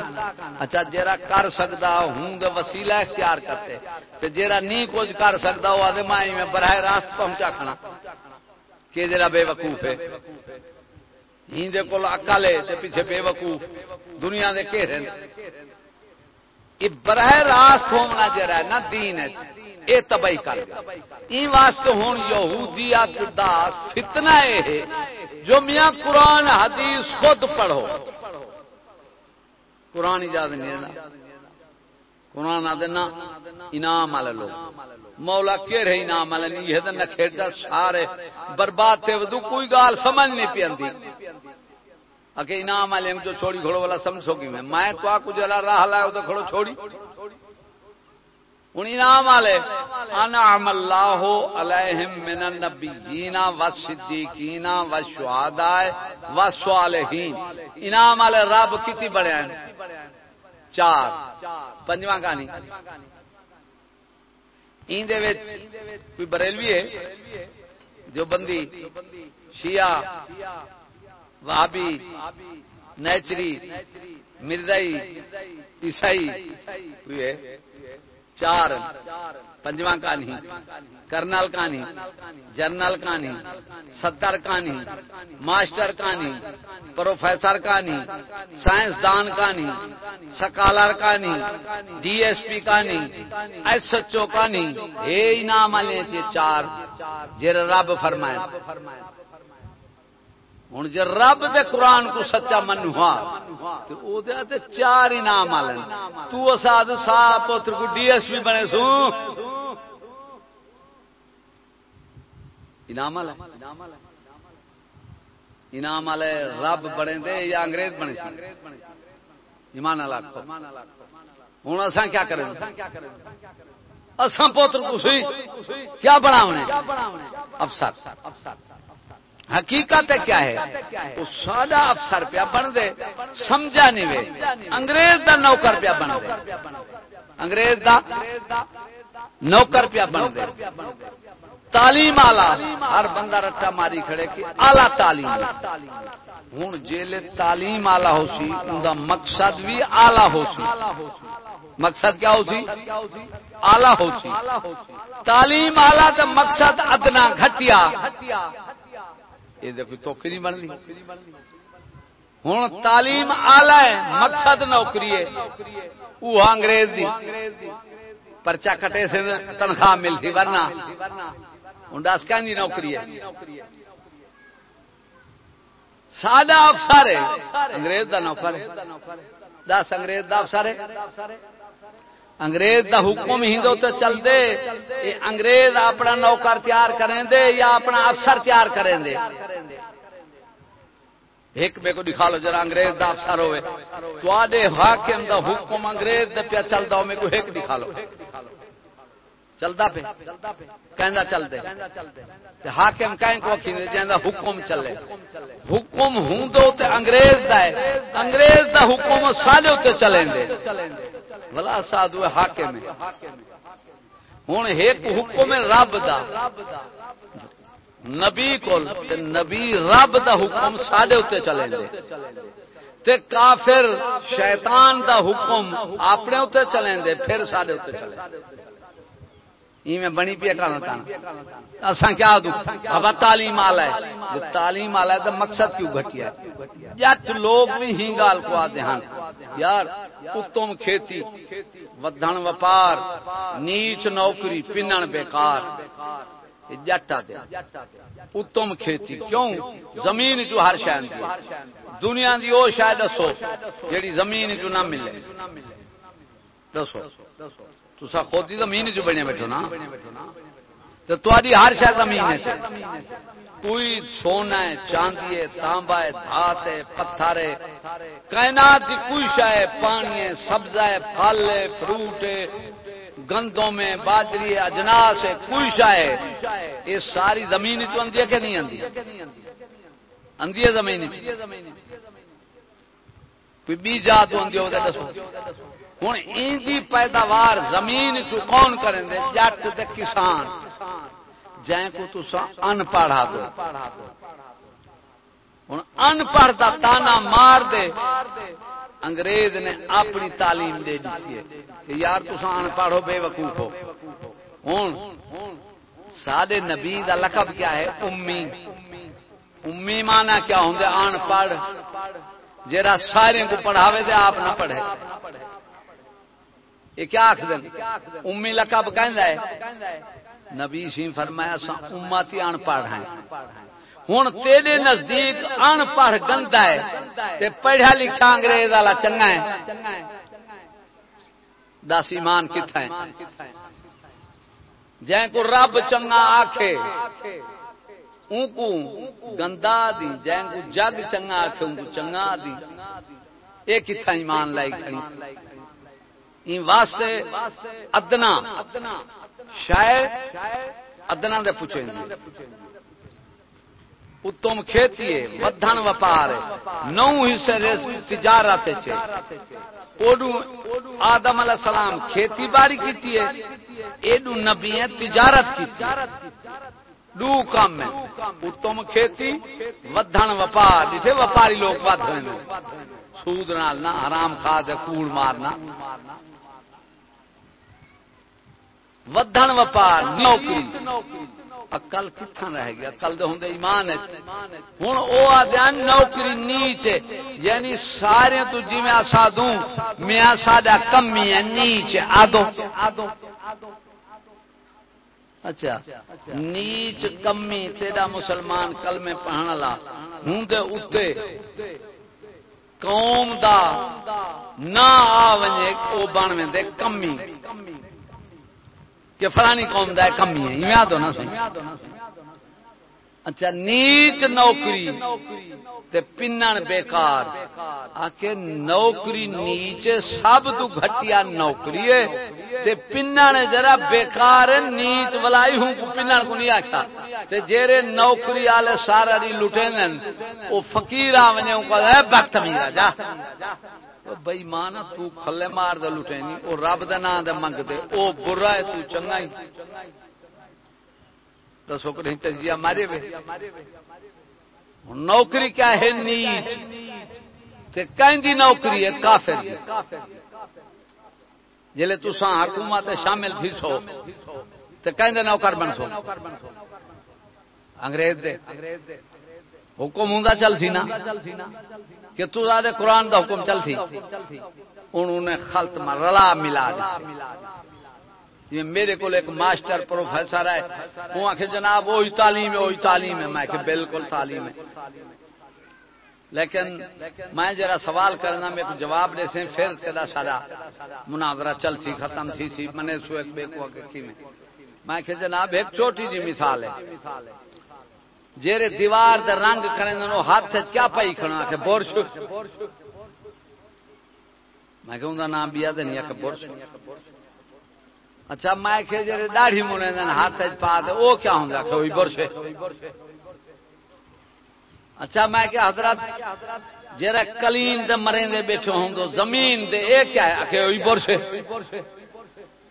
اچھا جیرا کر سکتا ہوں تو وسیلہ اختیار کرتے۔ تے جیرا نہیں کچھ کر سکتا وہ آدھے مائی میں براہ راست پہنچا کھانا کہ جیرا بے وقوف ہے۔ ہندے کو اکل ہے پیچھے بے وقوف۔ دنیا دے گھیرے یہ براہ راست ہونا جرا ہے نا دین ہے۔ یہ تباہی کر۔ این واسطے ہوں یہودیت دا فتنہ ہے۔ جو میاں قرآن حدیث خود پڑھو۔ قرآن اجازت نہیں دینا۔ قرآن آ دینا، انعام والے لوگ۔ مولا کہ انعام والے نہیں، یہ نہ کھیڑتا، سارے برباد تھے ودو کوئی گال سمجھ نہیں پی آتی اکے انعام والے جو چھوڑی کھڑو والا سمجھو گی میں میں تو آ کچھ راہ لایا تو کھڑو چھوڑی۔ ہوں انعام والے انعام اللہ علیہم من النبیین والصدیقین والشہداء والصالحین انعام والے رب کتی بڑے ہیں۔ چار، پنجواں کہانی۔ کوئی بریلوی ہے؟ جو بندی شیعہ وابی نیچری، مرزائی، عیسائی، کوئی ہے؟ چار۔ پنجواں کہانی، کرنل کہانی، جنرل کہانی، صدر کہانی، ماسٹر کہانی، پروفیسر کہانی، سائنسدان کہانی، سکالر کہانی، ڈی ایس پی کہانی، ایس ایچ او کہانی یہ انعام والے چار جر رب فرمائے۔ ہوں جی رب دے قرآن کو سچا منوا تو چار انعام والے تو ساد سا پوتر کو ڈی ایس پی بنے سو۔ انعام والے انعام والے رب بنے دے یا انگریز بنے سی۔ ایمان ہوں اصا کیا کریں اصا پوتر کو سی کیا بنا افسر۔ حقیقت کیا ہے؟ وہ سادہ افسر پیا بن دے، سمجھا نہیں وے۔ انگریز دا نوکر پیا بن دے۔ انگریز دا نوکر پیا بن دے۔ تعلیم آلہ، ہر بندہ رٹا ماری کھڑے کی آلہ تعلیم۔ ہوں جیل تعلیم آلہ ہو سی، ان کا مقصد بھی آلہ ہو سی۔ مقصد کیا ہو سی؟ آلہ ہو سی۔ تعلیم آلہ کا مقصد ادنا گھٹیا۔ یہ دیکھو توکری نہیں بن ہوں تعلیم آلہ ہے، مقصد نوکری ہے۔ وہ انگریز دی۔ پرچا کٹے سے تنخواہ ملتی ورنہ۔ ہوں دس کہ نوکری ہے؟ سادہ افسر ہے۔ انگریز دا نوکر ہے۔ دس انگریز دا افسر ہے۔ انگریز دا حکم ہی تو چل دے انگریز اپنا نوکر تیار کریں دے یا اپنا افسر تیار کریں دے ایک بے کو دکھا لو جرا انگریز دا افسر ہوئے۔ تو حاکم دا حکم انگریز دا پیا چلتا ہو میرے کو ایک دکھا لو۔ چلتا پہ کہندا چل دے حاکم کہیں کو اکھی جہاں حکم چلے۔ حکم ہوں تو تے انگریز دا ہے۔ انگریز دا حکم سارے اتنے چلیں دے۔ بلا ساد حاکم ہے۔ ہوں ایک حکم ہے رب دا۔ نبی کو نبی رب دا حکم سڈے اتنے چلے دے۔ تے کافر شیطان دا حکم اپنے اتنے چلیں دے، پھر سڈے اتنے چلے بنی پی اصا کیا اب تعلیم آلا ہے۔ جو تعلیم آلا ہے تو مقصد کیوں گھٹیا جٹ لوگ بھی ہی گال کو آتے ہیں۔ یار اتم کھیتی، ودھن وپار، نیچ نوکری، پنن بیکار۔ جٹ آتے اتم کھیتی؟ کیوں؟ زمین جو ہر شاید دنیا دی وہ شاید دسو، جیڑی زمین جو نہ ملے۔ دسو۔ تسا خود زمین چ بنے بیٹھو نا۔ تو تاری ہر شاید زمین ہے کوئی سونا ہے، چاندی ہے، تانبا ہے، دھات ہے، پتھر ہے۔ کائنات کی کوئی شا ہے، پانی ہے، سبزہ ہے، پھل ہے، فروٹ ہے۔ گندوں میں باجری ہے، اجناس ہے، کوئی شا ہے۔ یہ ساری زمین چ آدھی ہے کہ نہیں آدھی آدھی ہے زمین کوئی بیجا تو آدھی ہوگا دسو۔ ہوں ایندی پیداوار زمین چ کون کریں دے؟ جٹ دے کسان۔ جائیں کو تسا ان پڑھا دو۔ ہوں ان پڑھ دا تانا مار دے۔ انگریز نے اپنی تعلیم دے دیتی ہے کہ یار تسا ان ہو بے وقوف ہو۔ ہوں سادے نبی دا لقب کیا ہے؟ امی۔ امی مانا کیا ہوں ان پڑھ جرا سارے کو پڑھاوے دے، آپ نہ پڑھے۔ یہ کیا آخ دن امی لقب کہندا ہے، نبی سی فرمایا سا امتی ان پڑھ ہیں۔ ہوں تیرے نزدیک ان پڑھ گندا ہے، تے پڑھا لکھا انگریز والا چنگا ہے۔ دس ایمان کتنا ہے؟ جے کو رب چنگا آکھے اون کو گندا دی جے کو جگ چنگا آکھے اون کو چنگا دی اے کتنا ایمان لائی کھڑی؟ واسطے ادنا۔ شاید ادنا دے پوچھیں گے۔ اتم کھیتی ودھن وپار نو حصے تجارت آدم علیہ السلام کھیتی باری کی ایڈو نبی تجارت کی دو کام ہے اتم کھیتی ودھن وپار۔ جتنے وپاری لوگ ود ہوئے سود نال نہ، حرام کھا دے، کوڑ مارنا ودھن وپار، نوکری۔ اکل کتنا رہ گیا؟ اکل دے ہوں ایمان ہوں وہ آدھا نوکری نیچ یعنی سارے تو جی میں آسا دوں میاں ساڈا کمی ہے، نیچ آدو اچھا نیچ کمی تیرا مسلمان کل میں پڑھنے لا ہوں دے اتے قوم دا نہ آ ونجے او بن وے کمی کہ فلانی قوم دا کمی ہے یاد ہونا سی اچھا نیچ نوکری تے پنن بیکار۔ آکے نوکری نیچے سب تو گھٹیا نوکری ہے۔ تے پنن جرا بیکار نیچ ولائی ہوں کو پنن کو نہیں آکھا تے جیرے نوکری والے سارا دی لٹینن او فقیر آونے کو اے وقت میرا جا۔ بئی مان تو کھلے مار دے لٹے نہیں او رب دے نام دے منگ دے۔ او برا ہے، تو چنگا ہی۔ دسو کہ تجزیہ مارے وے۔ نوکری کیا ہے؟ نیچ۔ تے کہیں نوکری ہے، کافر جلے تو حکومت شامل تھی سو، تے کہیں نوکر بن سو۔ انگریز دے۔ حکم ہوں چل سی نا، کہ تو زیادہ قرآن دا حکم چل سی۔ انہوں نے خلط میں رلا ملا میرے کو ایک ماسٹر پروفیسر ہے۔ وہ آخ جناب وہی تعلیم ہے وہی تعلیم ہے۔ میں کہ بالکل تعلیم ہے۔ لیکن میں جرا سوال کرنا، میں جواب دے سے پھر تیرا سارا مناظرہ چل سی، ختم تھی سی۔ منے سو ایک بے کو میں۔ کہ جناب، ایک چھوٹی جی مثال ہے۔ جیرے دیوار دا رنگ کریں نو ہاتھ کیا پائی کھڑا کہ برش میں کہوں گا، نام بیا دے نہیں کہ برش اچھا میں کہ جیرے داڑھی منے دن ہاتھ پا دے، او کیا ہوں گا؟ کہ وہی برش اچھا میں کہ حضرت جیرے کلین دے مریں دے بیٹھے ہوں، دو زمین دے، اے کیا ہے؟ کہ وہی برش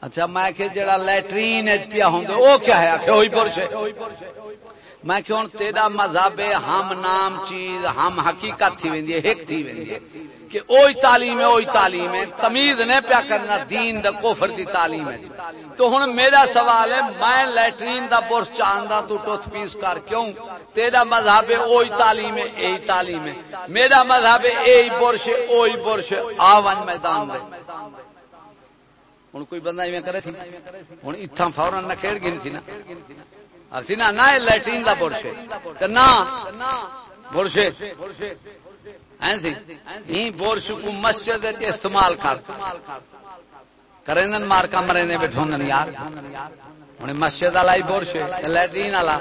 اچھا میں کہ جیرا لیٹرین پیا ہوں دے او کیا ہے؟ کہ وہی برش میں کیوں تیرا مذہب ہم نام چیز، ہم حقیقت تھی ویندی ہے، ایک تھی ویندی ہے کہ اوئی تعلیم ہے اوئی تعلیم ہے، تمیز نے پیا کرنا، دین دا، کفر دی تعلیم ہے۔ تو ہن میرا سوال ہے، میں لیٹرین دا برس چاہندا تو ٹوتھ پیس کر کیوں؟ تیرا مذہب ہے اوئی تعلیم ہے اے تعلیم ہے۔ میرا مذہب ہے اے برش اوئی برش آون میدان دے۔ ہن کوئی بندہ ایویں کرے تھی؟ ہن ایتھاں فورن نہ کھیڑ گئی تھی نا۔ اسی نہ نہ لیٹرین کا برش نہ برش برش کو مسجد استعمال کر۔ کریں مارکا مرے نے بیٹھو یار۔ ہوں مسجد والا ہی برش لٹرین والا۔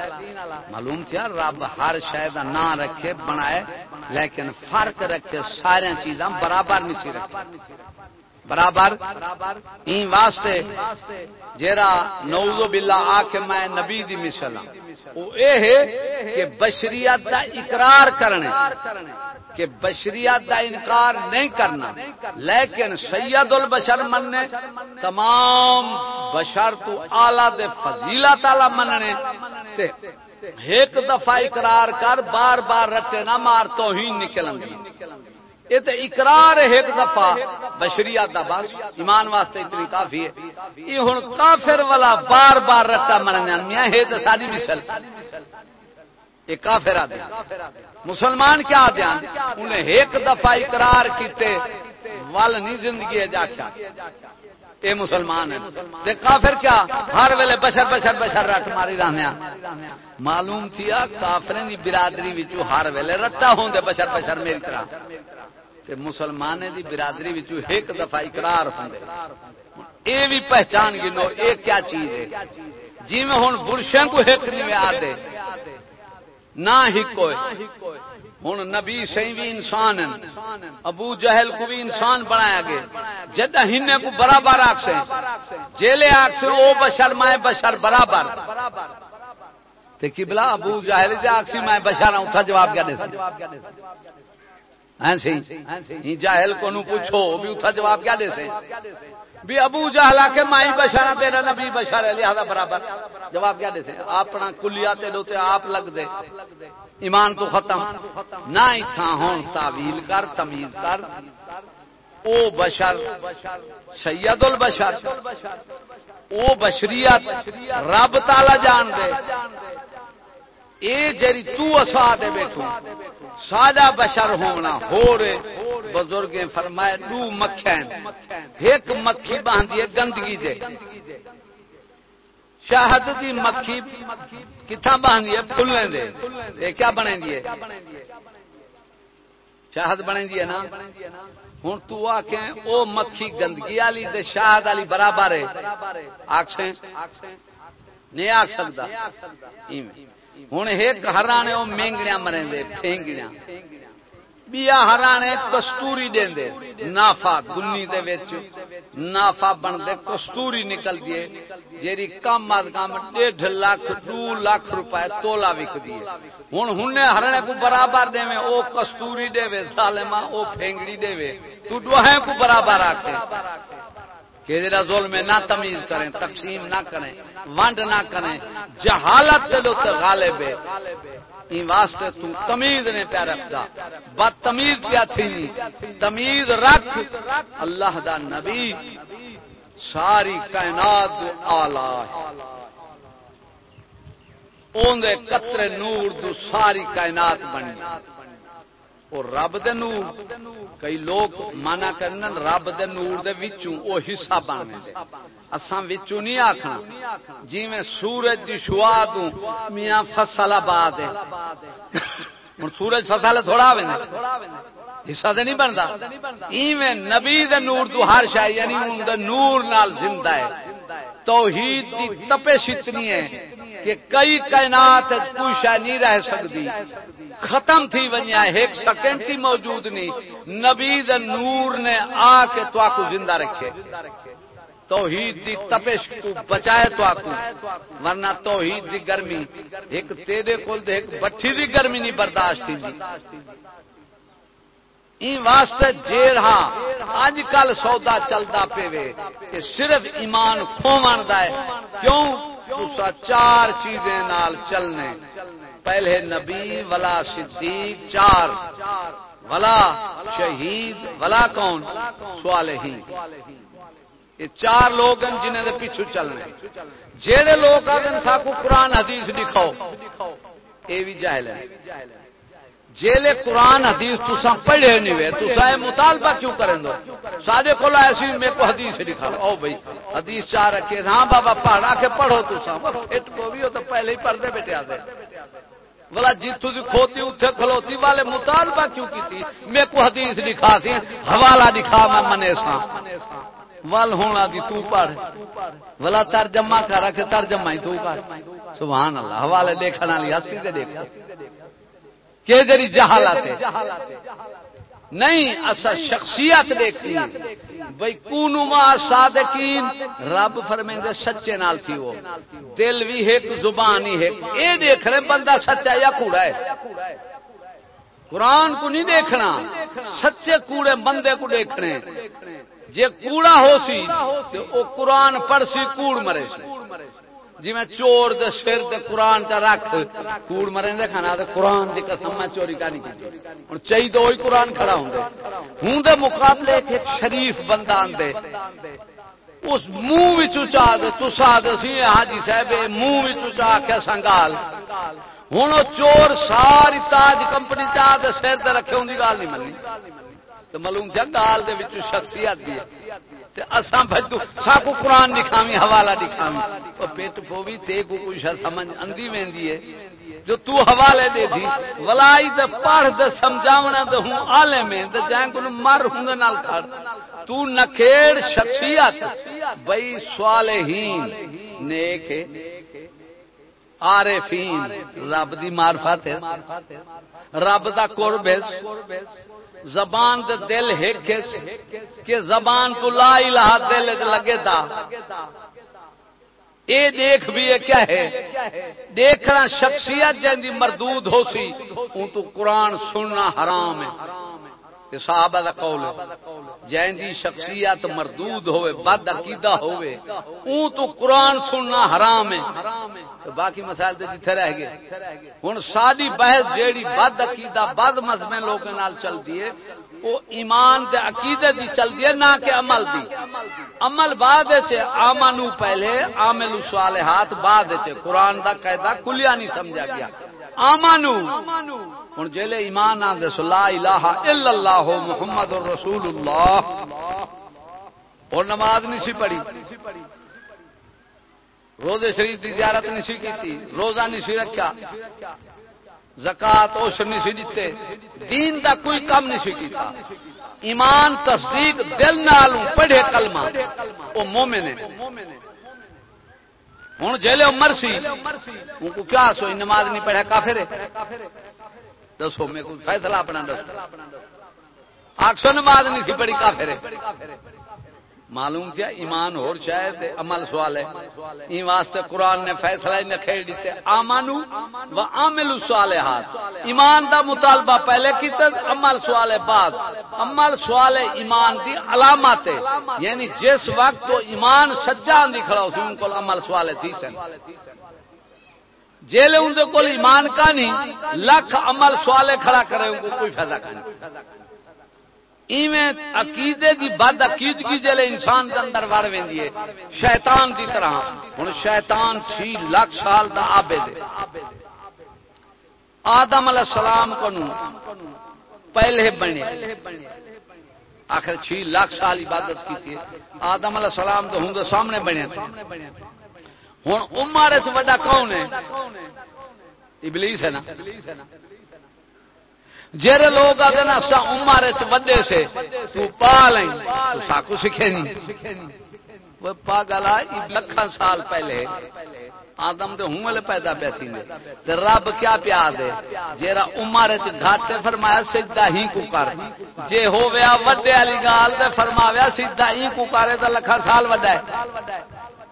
معلوم تھا رب ہر شہر کا نام رکھے، بنائے، لیکن فرق رکھے سارے چیزاں برابر نہیں سی رکھے برابر این واسطے جیرا نوزو باللہ آ کے میں نبی دی مثل ہوں وہ اے ہے کہ بشریت دا اقرار کرنے، کہ بشریت دا انکار نہیں کرنا۔ لیکن سید البشر مننے، تمام بشر تو آلہ دے فضیلت آلہ مننے۔ تے ایک دفعہ اقرار کر، بار بار رٹے نہ مار تو ہی نکلن دی۔ یہ تو اقرار ایک دفعہ بشریات دا بس، ایمان واسطے اتنی کافی ہے۔ یہ ہوں کافر والا بار بار رٹا مرنے میاں ہے تو ساری مثل۔ یہ کافر آدھے مسلمان کیا آدھے انہیں ایک دفعہ اقرار کیتے ول نہیں زندگی ہے جا اے مسلمان ہے تے کافر کیا؟ ہر ویلے بشر بشر بشر رٹ ماری رہنے معلوم تھیا کافریں دی برادری وچوں ہر ویلے رٹا ہوندے بشر بشر میری طرح۔ تے مسلمان دی برادری وچوں ایک دفعہ اقرار ہوندے اے بھی پہچان گنو، اے کیا چیز ہے؟ جی میں ہن برشاں کو ایک نہیں آدے نہ ہی کوئی ہوں نبی سی بھی انسان ابو جہل کو بھی انسان بنایا گیا۔ جد ہن کو برابر آخ جیلے آخ او بشر، میں بشر برابر۔ بلا ابو جہل آخسی میں بشر ہوں اتھا جواب کیا دے ہاں جاہل کو نو پوچھو، بھی اتھا جواب کیا دے سے؟ بھی ابو جہلا کے مائی بشارا تیرا نبی بشار لہذا برابر۔ جواب کیا دے سے؟ اپنا کلیا تے آپ لگ دے۔ ایمان تو ختم۔ نہ اتھا ہون تعویل کر، تمیز کر۔ او بشر، سید البشر۔ او بشریت، رب تالا جان دے۔ اے جری تو اسا دے بیٹھو، سادہ بشر ہونا ہو رہے بزرگ فرمائے، دو مکھین، ایک مکھی باندھی ہے گندگی دے۔ شہد دی مکھی کتنا باندھی ہے پھلنے دے۔ یہ کیا بنے دی ہے شہد بنے دی ہے نا؟ ہوں تو آ کے او مکھی گندگی والی تے شہد والی برابر ہے آخ نہیں آخ سکتا ہوں ایک ہرانے وہ مہنگڑیاں مرے دے بیا ہرانے کستوری دے نافا دنی دے وچ نافا بن دے کستوری نکل دیے جیری کم از کم ڈیڑھ لاکھ، دو لاکھ روپے تولا وک دیے ہوں ہن ہرنے کو برابر دے میں او کستوری دے وے ظالما او پھینگڑی دے وے تو دوہے کو برابر آکھے۔ کہ جڑا ظلم نہ تمیز کریں، تقسیم نہ کریں، ونڈ نہ کریں، جہالت دے تے غالب ہے۔ این واسطے تو تمیز نے پیا رکھدا۔ بد تمیز کیا تھی؟ تمیز رکھ۔ اللہ دا نبی ساری کائنات آلہ اون دے قطرے نور دو ساری کائنات بنی۔ اور رب دے نور، کئی لوگ مانا کرنا رب دے نور دے وچوں او حصہ بننے دے۔ اساں وچوں نہیں آکھنا جویں سورج دی شعاع تو میاں فصل آباد ہے۔ ہن سورج فصل تھوڑا ہوے حصہ تے نہیں بندا۔ ایویں نبی دے نور تو ہر شے یعنی اون دے نور نال زندہ ہے۔ توحید دی تپش اتنی ہے۔ کہ کئی کائنات کوئی شے نہیں رہ سکتی ختم تھی ونیا ایک سیکنڈ تھی موجود نہیں۔ نبی نور نے آ کے تو آکو زندہ رکھے۔ توحید دی تپش کو بچائے تو آکو۔ ورنہ توحید دی گرمی، ایک تیرے کول دے ایک بٹھی دی گرمی نہیں برداشت تھی جی۔ واسطے جیر ہاں اج کل سودا چلتا پے کہ صرف ایمان کھوان دا ہے۔ کیوں؟ تسا چار چیزیں نال چلنے۔ پہلے نبی، ولا صدیق، چار۔ ولا شہید، ولا کون؟ سوال ہی۔ یہ چار لوگ ہیں جنہیں دے پیچھو چلنے۔ جہے لوگ آدھے تھا کو قرآن حدیث دکھاؤ، یہ بھی جاہل ہے جیلے قرآن حدیث تسا پڑھے نہیں ہوئے تسا یہ مطالبہ کیوں کریں دو؟ سارے کو ایسی میرے کو حدیث دکھا او بھائی، حدیث چاہ رکھے؟ ہاں بابا پڑھا کے پڑھو تسا فٹ کو بھی ہو تو پہلے ہی پڑھتے بیٹھے آتے بلا جیتو دی کھوتی اتنے کھلوتی والے مطالبہ کیوں کی تھی میں کو حدیث دکھا سی، حوالہ دکھا میں منے سا ول ہونا دی تو پڑھ۔ بلا ترجمہ کر رکھے ترجمہ ہی تو کر سبحان اللہ، حوالے دیکھنے والی ہستی سے دیکھو۔ کہ جری جہالت ہے؟ نہیں اصا شخصیت دیکھنی۔ بھائی کونما صادقین رب فرمیں سچے نال تھی وہ۔ دل بھی ایک زبان ہی ہے۔ یہ دیکھ رہے بندہ سچا یا کوڑا ہے؟ قرآن کو نہیں دیکھنا۔ سچے کوڑے بندے کو دیکھنے جے کوڑا ہو سی تو وہ قرآن پڑھ سی کوڑ مرے سی۔ جی میں چور دے سر دے قرآن چا رکھ، کوڑ مرے دے کھانا دے قرآن دی قسم میں چوری کا نہیں کی ہوں چاہیے تو وہی قرآن کھڑا ہوں ہوں دے مقابلے ایک شریف بندہ آندے اس منہ چا دے تسا دسی حاجی صاحب منہ چا کے سنگال۔ ہوں چور ساری تاج کمپنی چاہ دے سر دے رکھے ہوں گال نہیں منی تو معلوم تھا گال دے وچ شخصیت دی اساں بھجو ساکو قرآن دکھاوی حوالہ دکھاوی او پیٹ پووی تے کو کوئی شے سمجھ اندی ویندی ہے۔ جو تو حوالے دے دی، ولائی تے پڑھ دے سمجھاونا تے ہوں عالم ہے تے جائیں کو مر ہوں دے نال کھڑ۔ تو نکھیڑ شخصیت بھئی صالحین، نیک عارفین۔ رب دی معرفت رب دا قرب زبان دے دل ہک کہ زبان تو لا الہ دل لگے دا۔ اے دیکھ بھی یہ کیا ہے؟ دیکھنا شخصیت جن مردود ہو سی ان تو قرآن سننا حرام ہے۔ صحابہ دا قول جین دی شخصیت مردود ہوئے، بد عقیدہ ہوئے اون تو قرآن سننا حرام ہے۔ تو باقی مسائل تے جتھے رہ گئے۔ ہن ساری بحث جیڑی بد عقیدہ، بد مذہب لوگوں نال چلتی ہے وہ ایمان دے عقیدے دی چلتی ہے، نہ کہ عمل دی۔ عمل بعد چ آمنو پہلے عامل صالحات بعد چ قرآن دا قاعدہ کلیا نہیں سمجھا گیا۔ آمنو ہوں جیلے ایمان آدھے لا الہ الا اللہ محمد رسول اللہ اور نماز نہیں سی پڑھی۔ روزے شریف کی زیارت نہیں سی کی روزہ نہیں سی رکھا زکات اوشر نہیں سی دیتے۔ دین دا کوئی کم نہیں سی کیتا۔ ایمان تصدیق دل نالوں پڑھے کلمہ۔ او مومن ہے ہوں جیلے عمر سی ان کو کیا سو نماز نہیں پڑھا کافر ہے۔ دسو، میں کوئی فیصلہ اپنا دسو۔ آخسو نماز نہیں سی پڑھی، کافر معلوم کیا؟ ایمان اور شاید عمل سوال ہے۔ این واسطے قرآن نے فیصلہ نہ کھیڑ دیتے آمانو و عامل سوال ہاتھ ایمان دا مطالبہ پہلے کی تک عمل سوال بعد۔ عمل سوال ایمان دی علامات یعنی جس وقت تو ایمان سچا کھڑا اس ان کو عمل سوال تھی سن۔ جیلے ان کو ایمان کا نہیں، لکھ عمل سوالے کھڑا کرے، ان کو کوئی فائدہ کا نہیں۔ ایویں عقیدے دی بد عقیدگی جلے انسان کے اندر وڑ ویندی ہے۔ شیطان دی طرح۔ ہن شیطان چھ لاکھ سال دا عابد ہے آدم علیہ السلام کو پہلے بنے۔ آخر چھ لاکھ سال عبادت کی آدم علیہ السلام تو ہوں سامنے بنے۔ ہوں عمر وڈا کون ہے؟ ابلیس ہے نا۔ جڑے لوگ آتے نا، سا عمر وڈے سے، تو پا لیں، تو ساکو سکھے نہیں وہ پاگل لکھن سال پہلے، آدم دے ہوں والے پیدا پیسی میں۔ تے رب کیا پیا دے؟ جیرا عمر وچ گھاٹے فرمایا، سجدہ ہی کو کر۔ جے ہویا وڈے والی گال تے فرمایا سجدہ ہی کو کرے تے لکھا سال وڈا ہے۔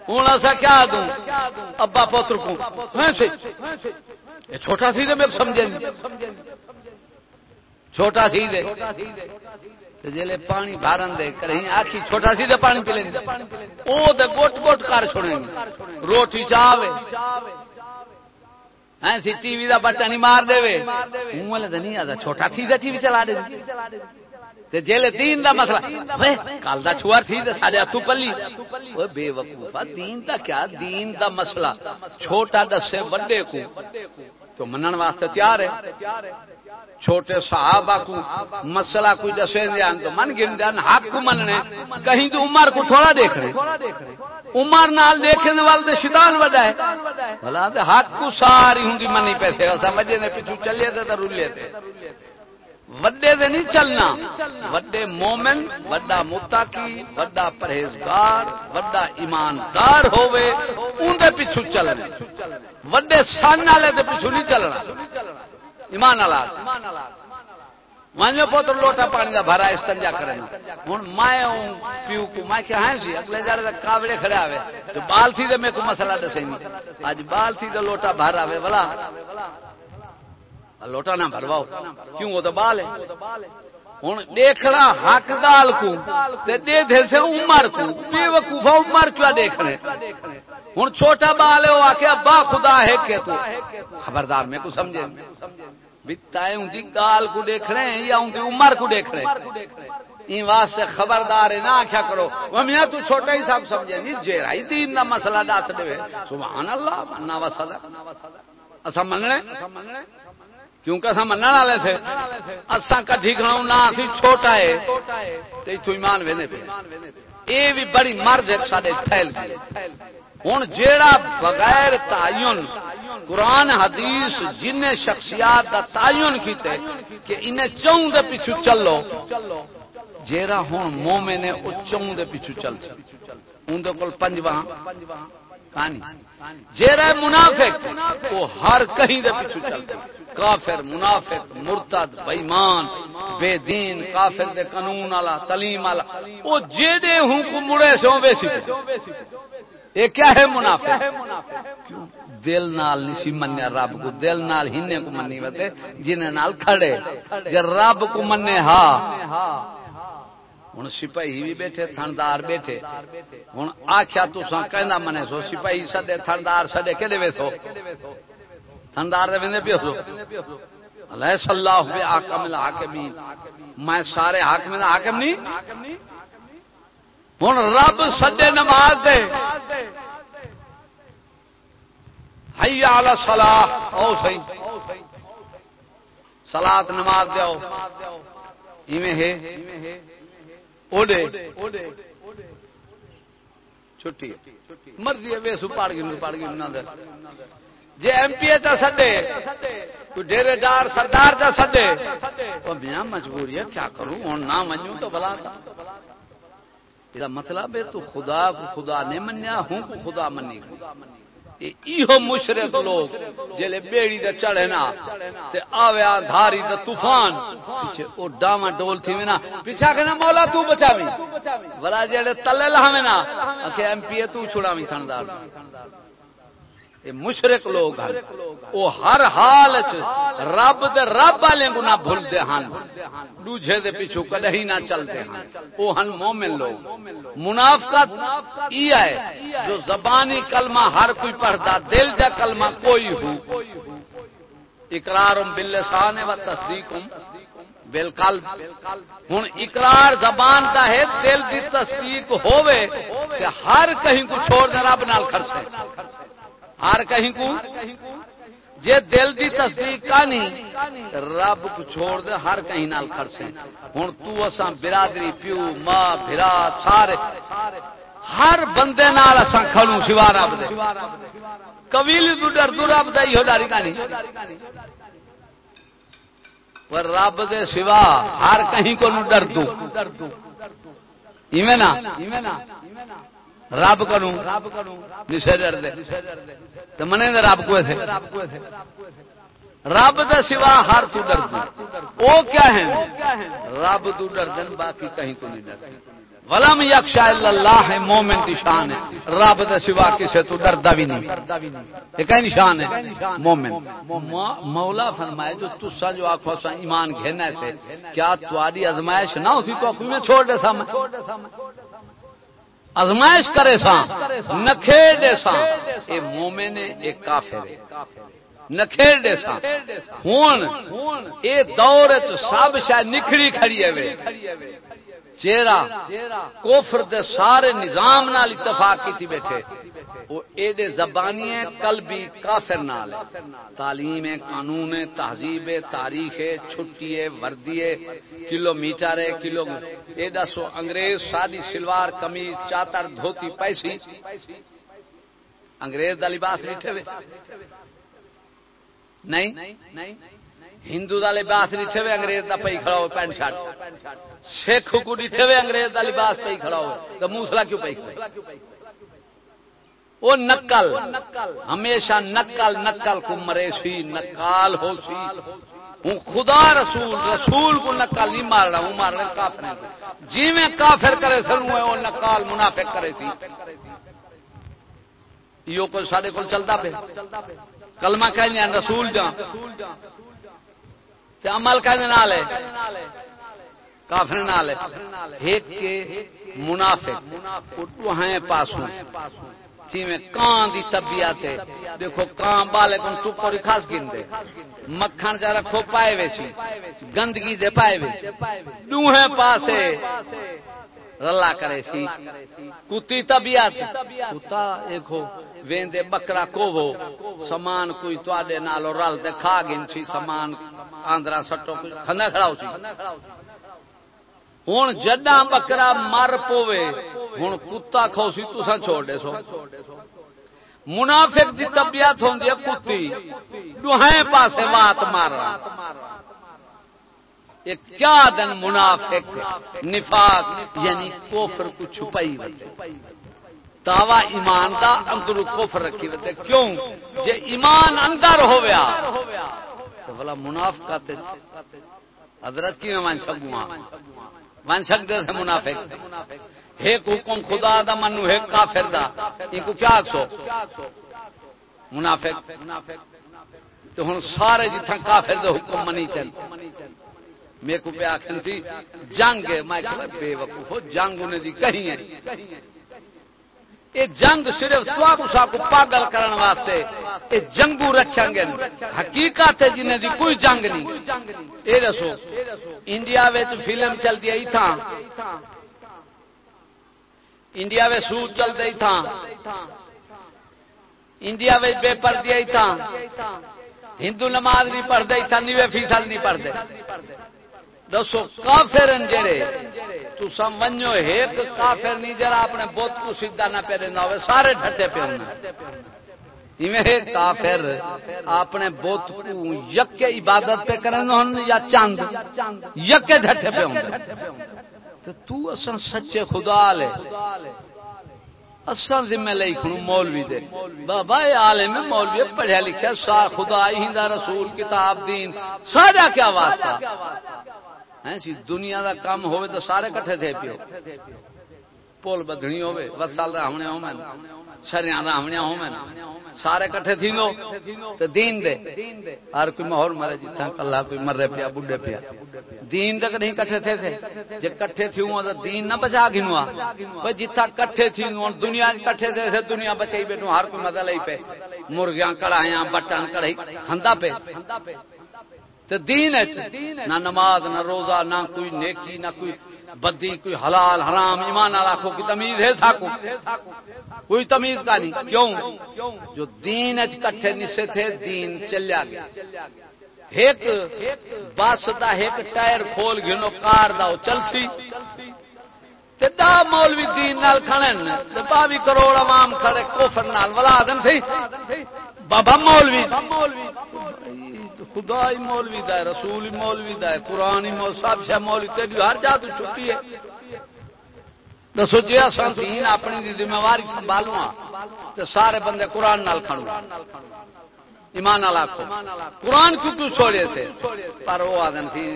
ہوں ایسا کیا دوں؟ ابا پوتر کو۔ ہاں چھوٹا سی دے میں سمجھے چھوٹا سی دے۔ جلے پانی بھارن دے کریں آخی چھوٹا سی دے پانی پی لیں وہ دے گوٹ گوٹ کر چھوڑیں روٹی چاہے ایسی ہاں ٹی وی کا بٹن مار دے نہیں آتا، چھوٹا سی دے ٹی وی چلا دے۔ جیلے دین دا مسئلہ۔ کل دا چھوار تھی سارے ہاتھوں پلی۔ بے وقوفا دین دا کیا؟ دین دا مسئلہ۔ چھوٹا دسے بڑے کو۔ تو منن واسطے تیار ہے۔ چھوٹے صحابہ کو مسئلہ کوئی دسے دیا تو من گن دیا حق کو مننے۔ کہیں تو عمر کو تھوڑا دیکھ رہے۔ عمر نال دیکھنے والے شیطان وڈا ہے۔ بھلا تے حق کو ساری ہوں منی پیسے، سمجھے نے پیچھو چلے تھے تو رولے تھے وڈے دے نہیں چلنا، وڈے مومن، وڈا متاقی وڈا پرہیزگار، وڈا ایماندار ہوئے ان دے پیچھو چلنا وڈے سن والے دے پیچھو نہیں چلنا۔ ایمان والا۔ مانو پوتر لوٹا پانی کا بھرا استنجا کرنا ہوں میں پیو کو میں کیا ہے سی؟ اگلے جارے کاوڑے کھڑے آئے تو بال تھی تو میرے کو مسئلہ دسے نہیں اج بال تھی تو لوٹا بھر آئے بلا لوٹا نہ بھرواؤ۔ کیوں؟ وہ تو بال ہے۔ ہوں دیکھنا حق دال کو دے دے سے عمر کو بے وقوفا عمر کیا دیکھ رہے ہوں چھوٹا بال ہو آ کے ابا خدا ہے کہ تو؟ خبردار، میں کو سمجھے؟ ہوں گال کو دیکھ رہے ہیں یا ان عمر کو دیکھ رہے ہیں واسطے خبردار ہے، نہ آخیا کرو۔ میاں، تو چھوٹا ہی سب سمجھے۔ نہیں جیرائی دین دا مسئلہ دس دے۔ سبحان اللہ مننا وسا اصا مننے؟ کیونکہ اصا من والے تھے۔ اصا کٹھی کھاؤ نہ اسی چھوٹا ہے تو اتو ایمان وے پہ یہ بھی بڑی مرد ہے سارے پھیل گئی ہوں جیڑا بغیر تعین قرآن، حدیث، جن شخصیات کا تعین کیتے کہ انہیں چون دے پیچھو چلو، جیڑا ہوں مومے نے وہ چون دے پیچھو چل اندر کول پنجواں کہانی۔ جیڑا منافق وہ ہر کہیں دے پیچھو چلتے کافر، منافق، مرتد بےمان بے دین کافر دے قانون والا، تعلیم والا وہ جیڑے ہوں کو مڑے سے ویسی یہ کیا ہے منافع دل نال نسی منیا رب کو، دل نال ہنے کو منی وتے جنہیں نال کھڑے۔ جے رب کو منے ہا۔ ہوں سپاہی بھی بیٹھے، تھندار بیٹھے۔ ہوں آخیا تسا کہنا منے سو؟ سپاہی سدے تھندار سدے کہ ویسو؟ تھندار دے ویندے پیو سو۔ علیہ اللہ بے الحاکمین۔ میں سارے حاکم حاکم نہیں۔ ہوں رب سڈے نماز دے۔ سلاح او سی سلاد نماز دو چھٹی مرضی ویسو پڑ گئی پڑ گئی جی ایم پی اے سڈے تو ڈیرے دار سردار کا سڈے میاں مجبوری ہے، کیا کروں؟ ہوں نہ منوں تو بلا یہ مطلب ہے تو خدا کو خدا نہیں منیا، ہوں کو خدا منی۔ ایہو مشرق لوگ جلے بیڑی دے چڑھے نا، تے آویا دھاری دے طوفان۔ پیچھے او ڈاما ڈول تھی میں نا پیچھا کہنا مولا تو بچا ولا جڑے تلے لہویں نا کہ ایم پی اے تو چھڑا وی تھندار مشرق لوگ ہیں وہ ہر حال رب دے رب والے کو نہ بھولتے ہیں دوجے دے پیچھو کدی نہ چلتے ہیں وہ ہن مومن لوگ۔ منافقت یہ ہے جو زبانی کلمہ ہر کوئی پڑھتا دل جا کلمہ کوئی ہو۔ اقرار باللسان و تصدیق بالکل ہوں اقرار زبان کا ہے، دل کی تصدیق ہوئے کہ ہر کہیں کو چھوڑ دے، رب نال خرچ ہے ہر کہیں کو؟ جے دل دی تصدیق کا نہیں رب کو چھوڑ دے، ہر کہیں نال خرچے ہوں تو اساں برادری، پیو، ماں، بھرا، سارے۔ ہر بندے نال اساں کھڑوں، سوا رب دے۔ قبیلی تو ڈر، تو رب دا ہی ڈاری کہانی۔ پر رب دے سوا ہر کہیں کو نو ڈر دو۔ ایویں نا؟ رب کروں نشے ڈر دے تو منے دے رب کو تھے؟ رب دے سوا ہر تو ڈر دو او کیا ہے رب تو ڈر دن باقی کہیں تو نہیں ڈر ولم یکشا اللہ ہے مومن کی شان ہے۔ رب دے سوا کسے تو ڈردا بھی نہیں۔ یہ کہیں نشان ہے؟ مومن۔ مولا فرمائے، جو تسا جو آخو سا ایمان گھینا سے، کیا تاری ازمائش نہ ہوتی تو میں چھوڑ دے سا میں ازمائش کرے سا نکھے سا اے مومن ایک کافر۔ ہے سا ہون، اے دور سب شاید نکھڑی کھڑی ہے چہرہ کوفر دے سارے نظام نال اتفاق کی تھی بیٹھے۔ وہ ایڈے زبانی ہے قلبی کافر نال ہے تعلیم قانون تہذیب تاریخ چھٹی وردی کلو میٹر ہے کلو ایڈا سو انگریز سادی سلوار کمیز چاتر دھوتی پیسی۔ انگریز دا لباس نیٹھے ہوئے نہیں؟ ہندو دا لباس نیٹھے ہوئے انگریز دا پئی کھڑا ہو پینٹ شرٹ۔ سکھ کو نیٹھے ہوئے انگریز دا لباس پئی کھڑا ہو۔ تو موسلا کیوں پئی کھڑا وہ نکل ہمیشہ نکل نکل کو مرے سی نکال ہو سی۔ ہوں خدا رسول رسول کو نکل نہیں مار رہا ہوں مار رہا کافر جی میں کافر کرے سر وہ نکال منافق کرے تھی یہ کوئی سارے کو چلتا پہ کلمہ کہہ رسول جان۔ جا عمل کہنے نال ہے؟ کافر نال ہے۔ ایک کے منافق ہیں پاسوں۔ میں کان دی طبیعت ہے۔ دیکھو کان بالے کو ٹکڑی خاص گن دے مکھن جا رکھو پائے وے سی۔ گندگی دے پائے وے دوہے پاسے۔ رلا کرے سی۔ کتی طبیعت۔ کتا دیکھو، ویندے بکرا کو سامان کوئی تواڈے نالو رل تے کھا گن سی۔ سامان آندرا سٹو کھندا کھڑا ہو سی ہوں جڈا بکرا مر پوے ہوں کتا کھو سی تسا چھوڑ دے سو۔ منافق دی طبیعت ہوندی ہے کتی۔ دوہیں پاسے وات مارا یہ کیا دن منافق، نفاق یعنی کوفر کو چھپائی وجہ۔ دعوی ایمان دا اندر کوفر رکھی وجہ۔ کیوں؟ جے ایمان اندر ہو گیا تو بلا منافقت حضرت کی میں مان سکوں مان سکتے تھے منافق۔ ایک حکم خدا دا، منو ایک کافر دا۔ ان کو کیا سو منافق۔ تو ہوں سارے جتنا کافر دے حکم منی چل میرے کو پہ آخر تھی جنگ ہے۔ میں بے وقوف ہو، جنگ انہیں دی کہیں ہے۔ یہ جنگ صرف کو پاگل کرنے واسطے یہ جنگو رکھیں گے۔ حقیقت ہے جنہیں دی کوئی جنگ نہیں۔ یہ دسو، انڈیا فلم چل دی تھا انڈیا میں سود چل رہی تھا انڈیا میں بے پردیا تھا ہندو نماز نہیں پڑھتے تھا نیوے فیصد نہیں پڑھتے دسو کافر جڑے۔ تو سمجھو ایک کافر نہیں جرا اپنے بت کو سیدھا نہ پہ دینا ہوئے، سارے ٹھٹے پہ ہونا۔ کافر اپنے بت کو یک عبادت پہ کریں یا چاند؟ یک ڈھٹے پہ ہوں۔ تو تو اساں سچے خدا لے۔ اساں ذمہ لئی کھنو مولوی دے۔ بابا، اے عالم مولوی پڑھیا لکھیا سا خدا ہی دا رسول، کتاب، دین سارا کیا واسطہ؟ سی دنیا دا کام ہوے تو سارے کٹھے تھے پیو۔ پول بدھنی ہوے وسال رہنے ہوے شریاں رہنے ہوے سارے کٹھے تھی لو تو دین دے۔ ہر کوئی ماحول مرے جتنا کلا کوئی مرے پیا، بڈھے پیا۔ دین تک نہیں کٹھے تھے تھے۔ جے کٹھے تھی ہوں تو دین نہ بچا گنوا کوئی جتھا کٹھے تھی ہوں، دنیا کٹھے تھے تھے، دنیا بچائی بیٹھوں، ہر کوئی مزہ لئی پہ مرغیاں کڑھائیاں، بٹن کڑھائی، ہندا پہ تو دین نہ نماز، نہ روزہ، نہ کوئی نیکی، نہ کوئی بدی، کوئی حلال، حرام، ایمان رکھو کی تمیز ہے ساکو۔ کوئی تمیز کا نہیں، کیوں؟ جو دین کٹھے نسے تھے، دین چلیا گیا۔ ایک بس دا ایک ٹائر کھول گنو کار دا چل سی۔ دا مولوی دین نال کھڑن تے باوی کروڑ عوام کھڑے، کفر نال ولا دن سی بابا مولوی۔ خدا ہی مولوی دا ہے رسول ہی مولوی دا ہے قرآن ہی مولوی سب سے مولوی تیری ہر جا تو چھٹی ہے۔ دسو جی اصل دین اپنی ذمہ واری سنبھالو تو سارے بندے قرآن نال کھڑو ایمان آخو قرآن کیوں کیوں چھوڑے سے؟ پر وہ آدم تھی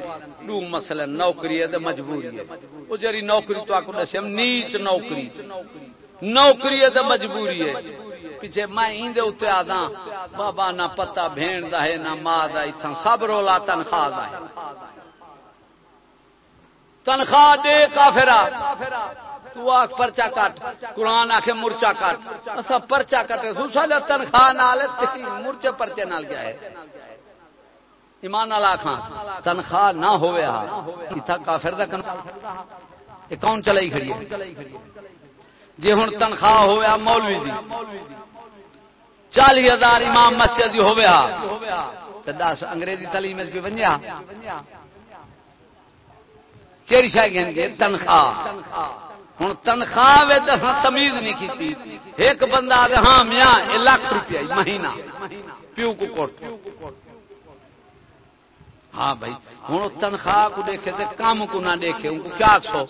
دو مسئلہ نوکری ہے تو مجبوری ہے۔ وہ جری نوکری تو آکو دسیم نیچ نوکری۔ نوکری ہے تو مجبوری ہے۔ پیچھے میں ایندے اتنے آدھا، بابا نہ پتا بھین دا ہے، نہ ماں دا اتنا سب رولا تنخواہ دا ہے۔ تنخواہ دے کافرہ۔ تو آخ پرچا کٹ، قرآن آخ مرچا کٹ۔ اصا پرچا کٹے سوسال تنخواہ نال مرچے پرچے نال گیا ہے۔ ایمان نال آخا تنخواہ نہ ہوئے ہاں اتنا کافر دا کن یہ کون چلائی کھڑی ہے۔ جی ہوں تنخواہ ہوا مولوی دی۔ چالی ہزار امام مسجد ہوا دس انگریزی تعلیم پہ بنیا کہڑی شاید گے تنخواہ۔ ہوں تنخواہ تمیز نہیں کی ایک بندہ آدھے ہاں میاں یہ لاکھ روپیہ مہینہ۔ پیو کو کوٹ۔ ہاں بھائی ہوں تنخواہ کو دیکھے تو کام کو نہ دیکھے، ان کو کیا سو؟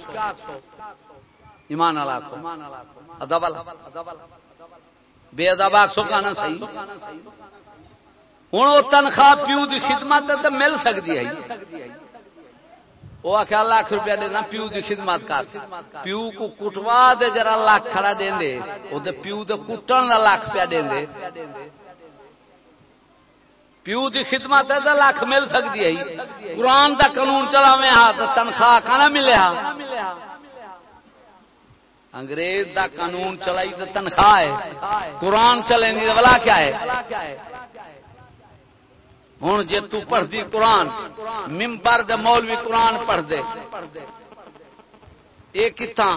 ایمان والا کو ادب والا۔ بے ادب آخ سو کہنا صحیح۔ ہوں وہ تنخواہ پیو کی خدمت تو مل سکتی ہے۔ وہ آخیا لاکھ روپیہ دینا پیو کی خدمت کر۔ پیو کو کٹوا دے جرا لاکھ کھڑا دیں دے۔ وہ پیو دے کٹن کا لاکھ پیا دیں دے۔ پیو کی خدمت ہے تو لاکھ مل سکتی ہے۔ قرآن کا قانون چلاوے ہاں تو تنخواہ کھانا ملے ہاں۔ انگریز دا قانون چلائی تو تنخواہ ہے۔ قرآن چلے نہیں بلا کیا ہے۔ ہوں جی تڑھتی قرآن ممبر دے مولوی قرآن پڑھ دے یہ کتنا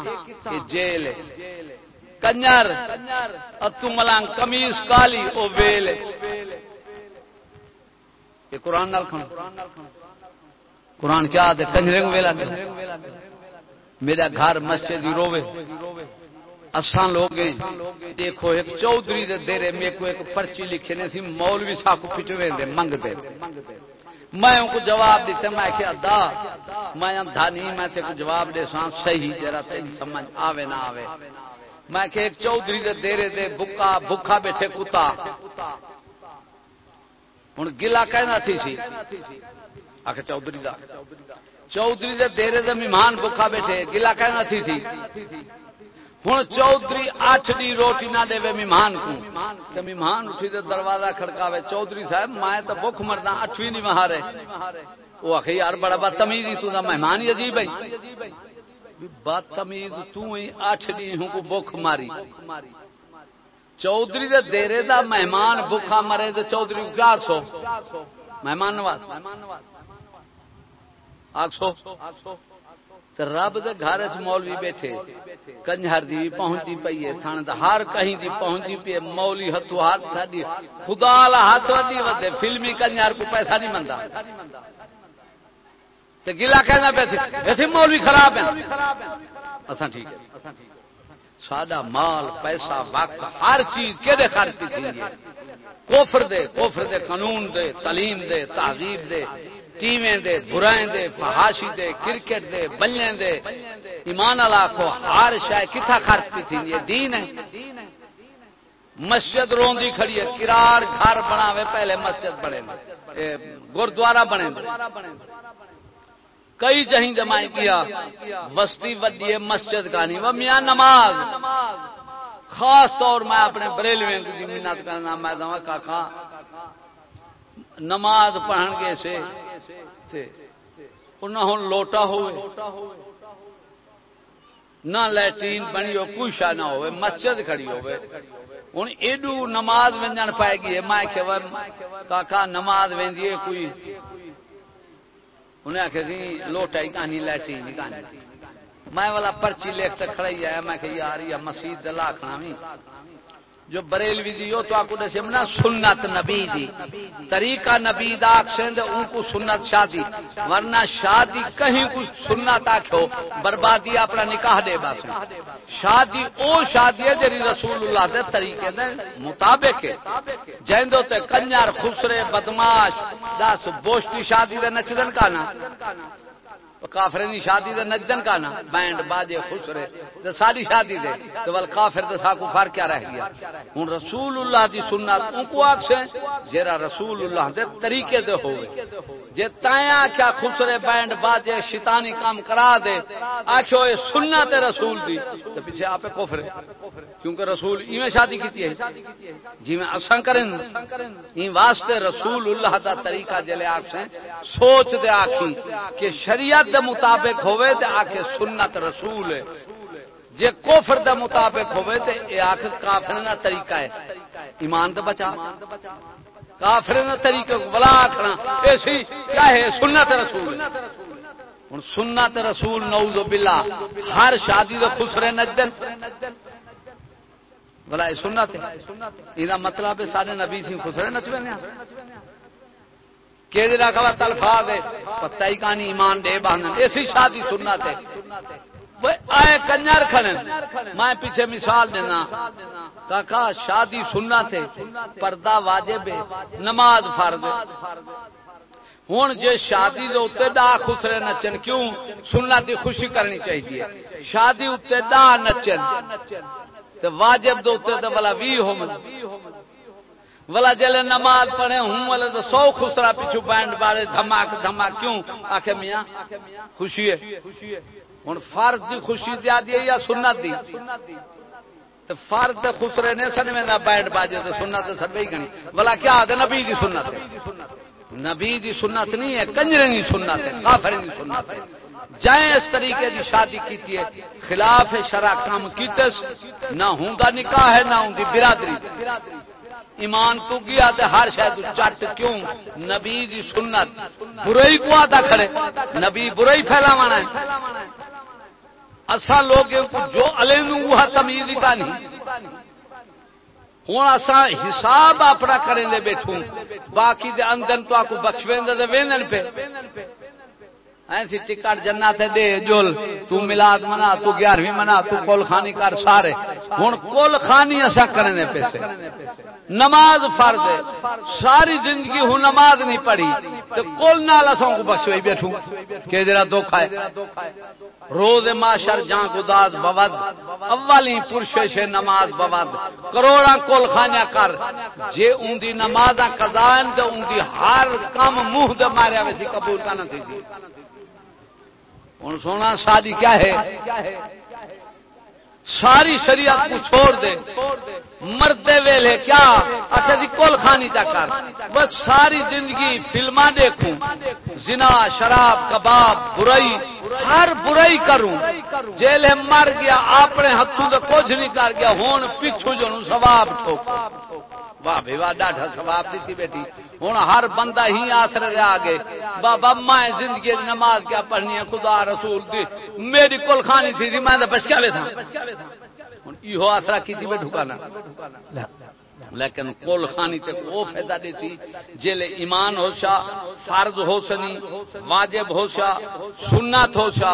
جیل کنجر، اتو ملانگ کمیز کالی، او ویل یہ قرآن نال کھن قرآن کیا دے کنجرے کو ویلا میرا گھر مسجد روے اساں لوگ دیکھو، ایک چودھری دے دیرے میں کو ایک پرچی لکھے نے سی، مولوی صاحب کو پچھوے دے منگ دے میں ان کو جواب دیتے، میں کہ ادا میں اندھا نہیں، میں تے کو جواب دے سان صحیح جرا تے سمجھ، آوے نہ آوے۔ میں کہ ایک چودھری دے دیرے دے بکا بکھا بیٹھے کتا۔ ہوں گلا کہنا تھی سی۔ آخ چودھری دا۔ چودھری دے دیرے دے مہمان بکھا بیٹھے گلا کہنا تھی تھی ہوں چودھری اٹھ دی روٹی نہ دے مہمان کو مہمان اٹھی دے دروازہ کھڑکاوے چودھری صاحب میں تو بخ مردا اٹھویں نہیں مہارے وہ آخ یار بڑا بدتمیز ہی تو مہمان ہی عجیب ہے بدتمیز تٹھ دی ہوں کو بخ ماری چودھری دے دیرے دا مہمان بکھا مرے تو چودھری کیا سو مہمان نواز آخ سو رب دے گھر چ مولوی بیٹھے۔ کنجر دی پہنچی پی ہے تھان ہر کہیں دی پہنچی پی مولی ہاتھوں ہاتھ ساری خدا لا ہاتھ ودی ودے فلمی کنجر کو پیسہ نہیں منتا تے گلا کہنا پہ ایتھے مولوی خراب ہیں۔ اساں ٹھیک ہے۔ ساڈا مال، پیسہ، وقت، ہر چیز کدے خرچ تھی کوفر دے کوفر دے قانون دے، تعلیم دے، تہذیب دے۔ ٹیویں دے، برائیں دے، فحاشی دے، کرکٹ دے، بلیں دے۔ ایمان اللہ کو ہر شاید کتھا خرچ کی تھی، یہ دین ہے۔ مسجد روندی کھڑی ہے کرار گھر بناوے، پہلے مسجد بنے۔ گردوارا بنے۔ کئی جہیں جمائیں کیا وسطی ودی مسجد کا نہیں۔ وہ میاں نماز۔ خاص طور میں اپنے بریلویں کی جی منت کرنا، میں دوں کا نماز پڑھن گے سے۔ ہوں لوٹا ہوئے۔ نہ لیٹرین بنی ہو کچھ شا نہ ہوئے، مسجد کھڑی ہوئے۔ ہوں ایڈو نماز ونجن پائے گی میں کاکا نماز وی کوئی۔ انہیں آخر سی لوٹا ہی کہانی لٹرین ہی کہانی۔ میں والا پرچی لکھ تک کھڑائی آیا، میں کہ یار، یہ مسیح لاکھنا بھی جو بریلوی دی تو آپ کو دسے نا سنت نبی دی۔ طریقہ نبی دا اکسند ان کو سنت شادی ورنہ شادی کہیں کچھ سنت آکھو بربادی اپنا نکاح دے بس شادی او شادی ہے جری رسول اللہ دے طریقے دے مطابق ہے۔ جیندو تے کنجر، خسرے، بدماش دس بوشتی شادی دے نچدن کا نا۔ کافر دی شادی دے نجدن کا نا، بینڈ، باجے، خسرے تے ساری شادی دے۔ تے ول کافر دے ساکو فرق کیا رہ گیا۔ ہن رسول اللہ دی سنت ان کو آکھ جیرا رسول اللہ دے طریقے دے ہوئے جے تایا کیا خسرے، بینڈ، باجے، شیطانی کام کرا دے۔ آکھو اے سنت رسول دی۔ تے پیچھے آپ کفر ہے کیونکہ رسول ایویں شادی کیتی ہے۔ جی میں اساں کرن، این واسطے رسول اللہ دا طریقہ جلے آکھ سوچ دے آکھی کہ شریعت دے مطابق ہوئے تے آکھے سنت رسول ہے۔ جے کفر دے مطابق ہوئے تے اے آکھ کافر دا طریقہ ہے۔ ایمان تے بچا۔ کافر دا طریقہ بلا آکھنا ایسی کیا ہے سنت رسول۔ ہن سنت رسول نعوذ باللہ۔ ہر شادی دے خسرے نجدن۔ بلا سنت ہے۔ یہ مطلب ہے سارے نبی سی خسرے نچوے کہ کلا تلفا دے پتہ ہی کہانی ایمان دے باندھ ایسی شادی سننا تے آئے کنجر کھڑے میں پیچھے مثال دینا۔ کاکا، شادی سننا تے پردہ واجب ہے۔ نماز فرض ہوں جے شادی دے اتنے دا خسرے نچن، کیوں؟ سننا دی خوشی کرنی چاہیے۔ شادی اتنے دا نچن۔ واجب دے اتنے بلا وی ہو ولا جلے نماز پڑھے ہوں والے تو سو خسرا پیچھو بینڈ بارے دھماک دھماک کیوں؟ آخ میاں، خوشی ہے؟ ہوں فرد دی خوشی زیادہ ہے یا سنت دی؟ فرد خسرے نے سن میں بینڈ باجے تو سنت سب ہی گنی۔ بلا کیا آدھے نبی دی سنت؟ نبی دی سنت نہیں ہے، کنجرے دی سنت ہے کافر دی سنت ہے۔ جائیں اس طریقے کی شادی کی خلاف شرع کام کیتے نہ ہوں نکاح ہے، نہ ہوں برادری۔ ایمان تو گیا تے ہر شاید چٹ کیوں؟ نبی دی سنت۔ برائی کو آتا کھڑے۔ نبی برائی پھیلاوانا ہے۔ اسا لوگ جو علم وہ تمیز کا نہیں ہوں اصا حساب اپنا کریں دے بیٹھوں۔ باقی دے اندر تو آپ بخشویں دے وینن پہ۔ ایسی ٹکٹ جنا تے دے جول تو ملاد منا، تو گیارہویں منا، تو کول خانی کر سارے۔ ہوں کول خانی اصا کریں دے پیسے۔ نماز فرض ہے۔ ساری زندگی ہوں نماز نہیں پڑھی۔ تو کول نال اسوں کو بخشوئی بیٹھوں کہ جرا دکھ ہے روز معاشر جان گداز بود اولی پرشش نماز بود کروڑا کول خانیا کر۔ جے اون دی نمازاں قضائن تے اون دی ہر کام منہ دے ماریا ویسی قبول کا نہ تھی۔ ہوں سونا شادی کیا ہے؟ ساری شریعت کو چھوڑ دے۔ مرتے ویلے کیا؟ اچھا جی کل خانی کر۔ بس ساری زندگی فلما دیکھوں۔ زنا، شراب، کباب، برائی، ہر برائی کروں۔ جیل مر گیا، اپنے ہاتھوں سے کچھ نہیں کر گیا۔ ہوں پچھو جو سواب ٹھوک واہ بھائی، واہ ڈاٹا سواب دیتی بیٹی۔ ہوں ہر بندہ ہی آسر رہا گئے بابا میں زندگی نماز کیا پڑھنی ہے، خدا رسول دی، میری کل خانی تھی جی، میں بچکا بھی تھا ہوں یہ آسرا کی تھی ڈھکانا لیکن کول خانی تے وہ فائدہ دیتی جیلے ایمان ہوشا فرض ہو سنی، واجب ہوشا سنت ہوشا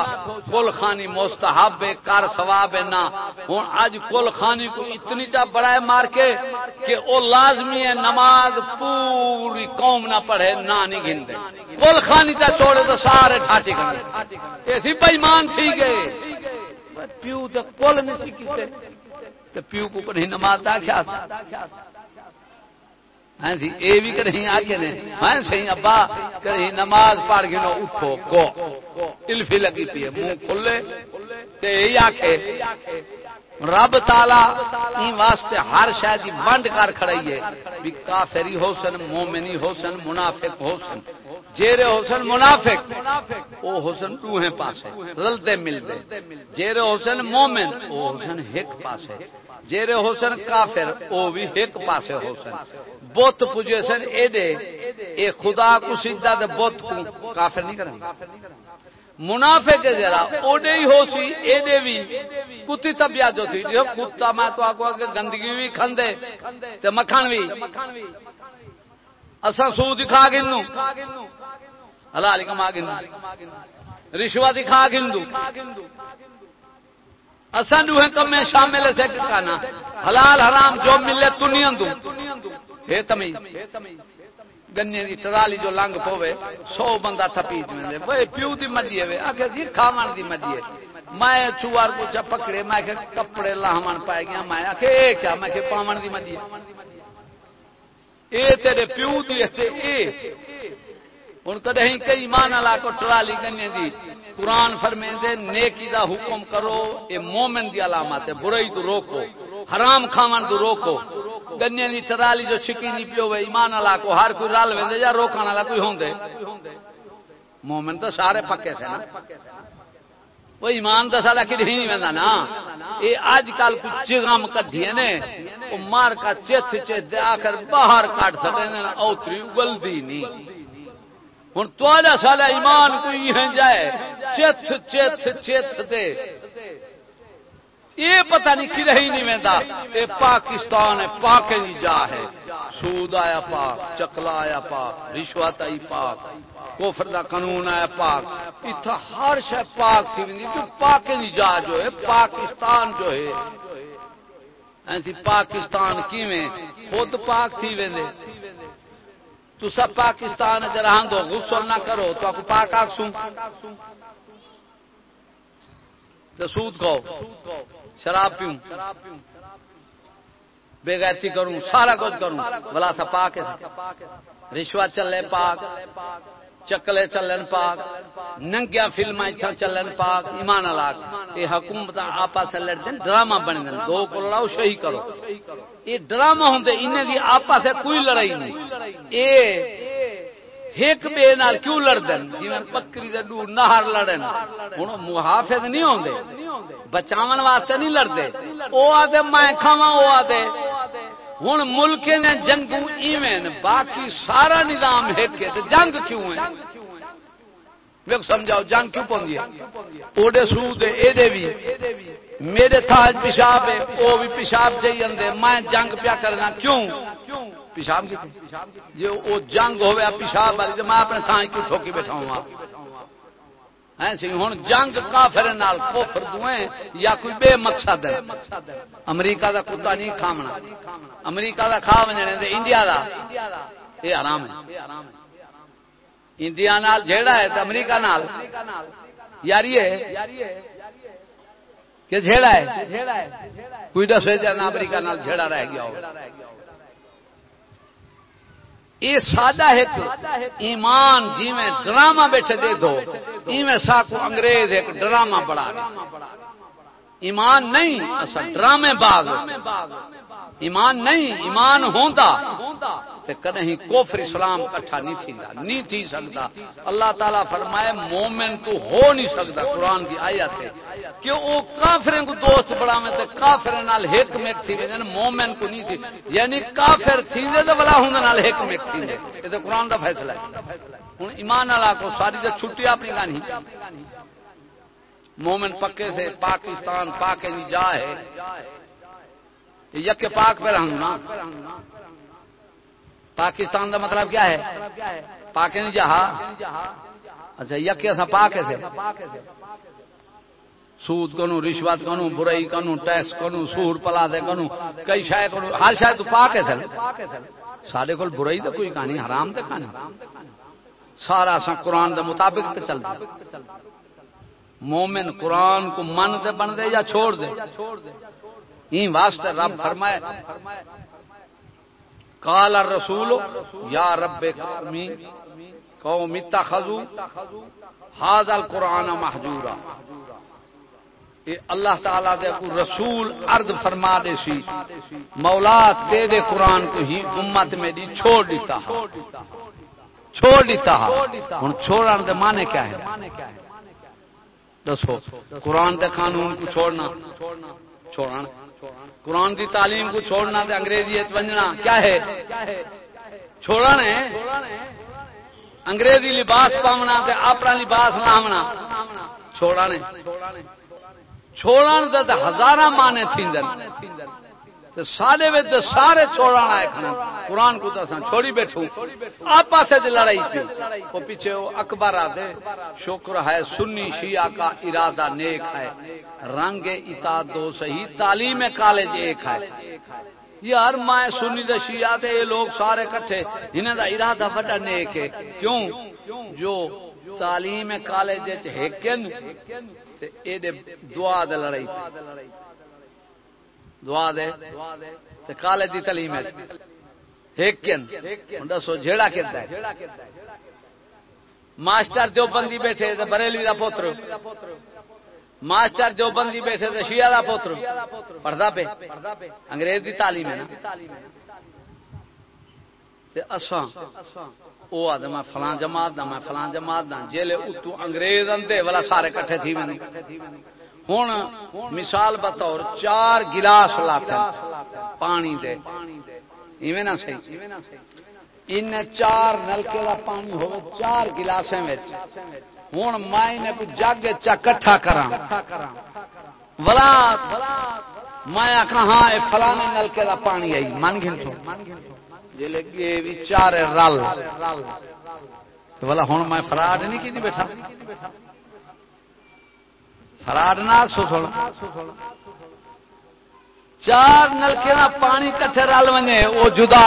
کول خانی مستحب کار ثواب نہ ہوں اج کول خانی کو اتنی چا بڑا ہے مار کے کہ او لازمی ہے نماز پوری قوم نہ پڑھے، نہ نہیں گندے کول خانی تا چھوڑے تو سارے ٹھاٹی کرنے ایسی بےمان تھی گئے۔ پیو تو کول نہیں سی کیتے پیو کو کہیں نماز دا ہاں جی اے بھی کہیں آکے نے۔ ہاں جی، صحیح ابا کہیں نماز پڑھ کے نو اٹھو، کو۔ الفی لگی پی ہے، منہ کھلے۔ تے یہی آکھے، رب تالا این واسطے ہر شاید کی بند کر کھڑائی ہے۔ بھی کافری ہو سن، مومنی ہو سن، منافق ہو سن۔ جیرے ہو سن، منافق۔ او حسن روحیں پاسے رلتے ملتے جیرے ہو سن، مومن۔ او حسن ہک پاسے۔ جیرے حسن کافر، او بھی ایک پاسے حسن بت پوجے سن، اے دے، اے خدا کو سجدہ دے بت کو کافر نہیں کریں منافع کے ذرا اوڈے ہی ہو سی، اے دے بھی کتی طبیعت جو تھی۔ جو کتا میں تو آگو آگے گندگی بھی کھندے تے مکھن بھی اسا سو دکھا گنو حلال کما گنو رشوہ دکھا گندو اصل جو کم میں شامل ہے کانا حلال، حرام، جو ملے تنیا دوں۔ ہے تمی گنے دی ٹرالی جو لنگ پوے سو بندہ تھپی دے۔ وہ پیو دی مجی ہے آخر جی کھاون دی مجی ہے میں چوار کو جب پکڑے، میں کہ کپڑے لاہمن پائے گیا۔ میں آخر اے کیا؟ میں کہ پاون دی مجی ہے اے تیرے پیو دی ہے اے۔ ہن کدی کئی مان لا کو ٹرالی گنے دی۔ قرآن فرمے دے نیکی دا حکم کرو، اے مومن دی علامت ہے، برائی تو روکو، حرام کھاون تو روکو۔ گنیا دی ترالی جو چھکی نہیں پیو وے ایمان والا کو ہر کوئی رل ویندے یا روکن والا کوئی ہوندے۔ مومن تو سارے پکے تھے نا۔ وہ ایمان تو سارا کدی نہیں ویندا نا۔ اے اج کل کچھ چغم کڈھیے نے۔ او مار کا چت چت آخر باہر کاٹ سکے اوتری گلدی نہیں۔ ہوں تا سال ایمان کوئی ہے جائے۔ چت چت چت دے۔ یہ پتہ نہیں کہ رہی نہیں وہدا یہ پاکستان ہے پاک نہیں جا ہے۔ سود آیا پاک، چکلا آیا پاک، رشوت آئی پاک کوفر دا قانون آیا پاک۔ اتنا ہر شہ پاک تھی جو پاک نہیں جا جو ہے، پاکستان جو ہے۔ ایسی پاکستان کیویں؟ خود پاک تھی ویندے۔ تو سب پاکستان جرہاں دو غسل نہ کرو تو آپ پاک آگ سوں تو سود کھو شراب پیوں۔ بے غیرتی کروں، سارا کچھ کروں۔ بلا تھا پاک رشوت چلے پاک، چکلے چلن پاک ننگیا فلم چلن پاک، ایمان الاک یہ حکومت آپس لڑتے ڈرامہ بن دیں دو کو لڑاؤ، شہی کرو۔ یہ ڈرامہ ہوں انہیں دی آپس کوئی لڑائی نہیں۔ اے ایک بے نال کیوں لڑدن؟ جی بکری دے دور نہر لڑن۔ ہوں محافظ نہیں ہوندے۔ بچاون واسطے نہیں لڑتے وہ آدھے میں کھاوا وہ آدھے۔ ہوں ملک نے جنگو ایویں باقی سارا نظام ایک تے جنگ کیوں ہے؟ سمجھاؤ، جنگ کیوں پوندی ہے؟ اوڈے سود اے بھی میرے تھاج پیشاب ہے وہ بھی پیشاب چاہیے میں جنگ پیا کرنا کیوں؟ پیشاب جی وہ جنگ ہوا پیشاب والی میں اپنے تھان کیوں ٹھوکی بیٹھا ہوں ہوں جنگ کافر نال کوفر دوئیں یا کوئی بے مقصد ہے؟ امریکہ دا کتا نہیں کھامنا۔ امریکہ دا کھا وجنے انڈیا دا۔ یہ آرام ہے۔ انڈیا نال جیڑا ہے تو امریکہ نال۔ یاری ہے؟ کہ جھیڑا ہے؟ کوئی دس جانا امریکہ نال جھیڑا رہ گیا ہو یہ سادہ ایک ایمان جی میں ڈرامہ بیٹھے دے دو، ایویں ساکو انگریز ایک ڈرامہ بڑا ایمان نہیں، اصل ڈرامے باغ ایمان نہیں، ایمان ہوندا، تے کدی کوفر اسلام کٹھا نہیں تھیندا، نہیں تھی سکتا اللہ تعالی فرمائے، مومن تو ہو نہیں سکتا قرآن کی آیت ہے۔ کہ او کافریں کو دوست بڑھاویں تے کافر نال ایک میک تھی وین مومن کو نہیں تھی۔ یعنی کافر تھیندے تے بلا ہون نال ایک میک تھیندے اے تے قرآن دا فیصلہ ہے۔ ہن ایمان والا کو ساری تے چھٹی اپنی گانی مومن پکے سے پاکستان پاک نہیں جا ہے۔ یک پاک پہ رہوں نا۔ پاکستان کا مطلب کیا ہے؟ پاک نہیں جہا اچھا یک پاک تھے سود کنو، رشوت کنو، برائی کنو، ٹیکس کنو، سور پلا دے کنو، کئی شاید کنو، ہر شاید تو پاک ہے سارے کو برائی تو کوئی کہانی، حرام تو کہانی۔ سارا سا قرآن دے مطابق پہ چل دے۔ مومن قرآن کو من دے، بن دے یا چھوڑ دے۔ این واسطے رب فرمائے کال رسول یا رب قومی، قوم اتخذو حاض القرآن محجورا۔ اللہ تعالی دے کو رسول ارد فرما دے سی مولا دے دے قرآن کو ہی امت میں دی چھوڑ دیتا چھوڑ دیتا ہوں چھوڑنے دے مانے کیا ہے؟ دسو، قرآن دے قانون کو چھوڑنا چھوڑنا قرآن دی تعلیم کو چھوڑنا تے انگریزی ونجنا کیا ہے؟ چھوڑنا انگریزی لباس پاونا تے اپنا لباس لاونا چھوڑا نے۔ تے ہزارہ مانے تھیندن۔ تے سارے وچ سارے چھوڑنا ہے کھنا قرآن کو تو چھوڑی بیٹھوں آپ پاسے تے لڑائی تھی۔ وہ پیچھے وہ اکبر آدھے شکر ہے، سنی شیعہ کا ارادہ نیک ہے۔ رنگ اتا دو صحیح، تعلیم کالج ایک ہے۔ یار، میں سنی دے شیعہ تے یہ لوگ سارے کٹھے۔ انہیں دا ارادہ بڑا نیک ہے۔ کیوں؟ جو تعلیم کالج ہیکن تے اے دے دعا دے لڑائی دعا دے تے کالج دی تعلیم ہے جی۔ ہیکن دسو جھیڑا کہتا ہے۔ ماسٹر جو بندی بیٹھے تے بریلوی دا پوتر۔ ماسٹر جو بندی بیٹھے تے شیعہ دا پوتر۔ پڑھدا پہ انگریز دی تعلیم ہے نا۔ تے اساں او آدم فلاں جماعت دا، میں فلاں جماعت دا۔ جیلے اتو انگریز اندے والا سارے کٹھے تھی میں ہوں مثال بطور چار گلاس لاتے پانی دے۔ ایویں نہ صحیح۔ ان چار نلکے کا پانی ہو چار گلاسیں ہوں میں جگ چکٹھا کرا بلا میں کہاں فلانے نلکے کا پانی آئی، من گن جی لگے چار رل۔ بلا ہوں میں فراڈ نہیں کی بیٹھا۔ فراڈ نہ سو چار نلکے کا پانی کٹھے رل ونے وہ جدا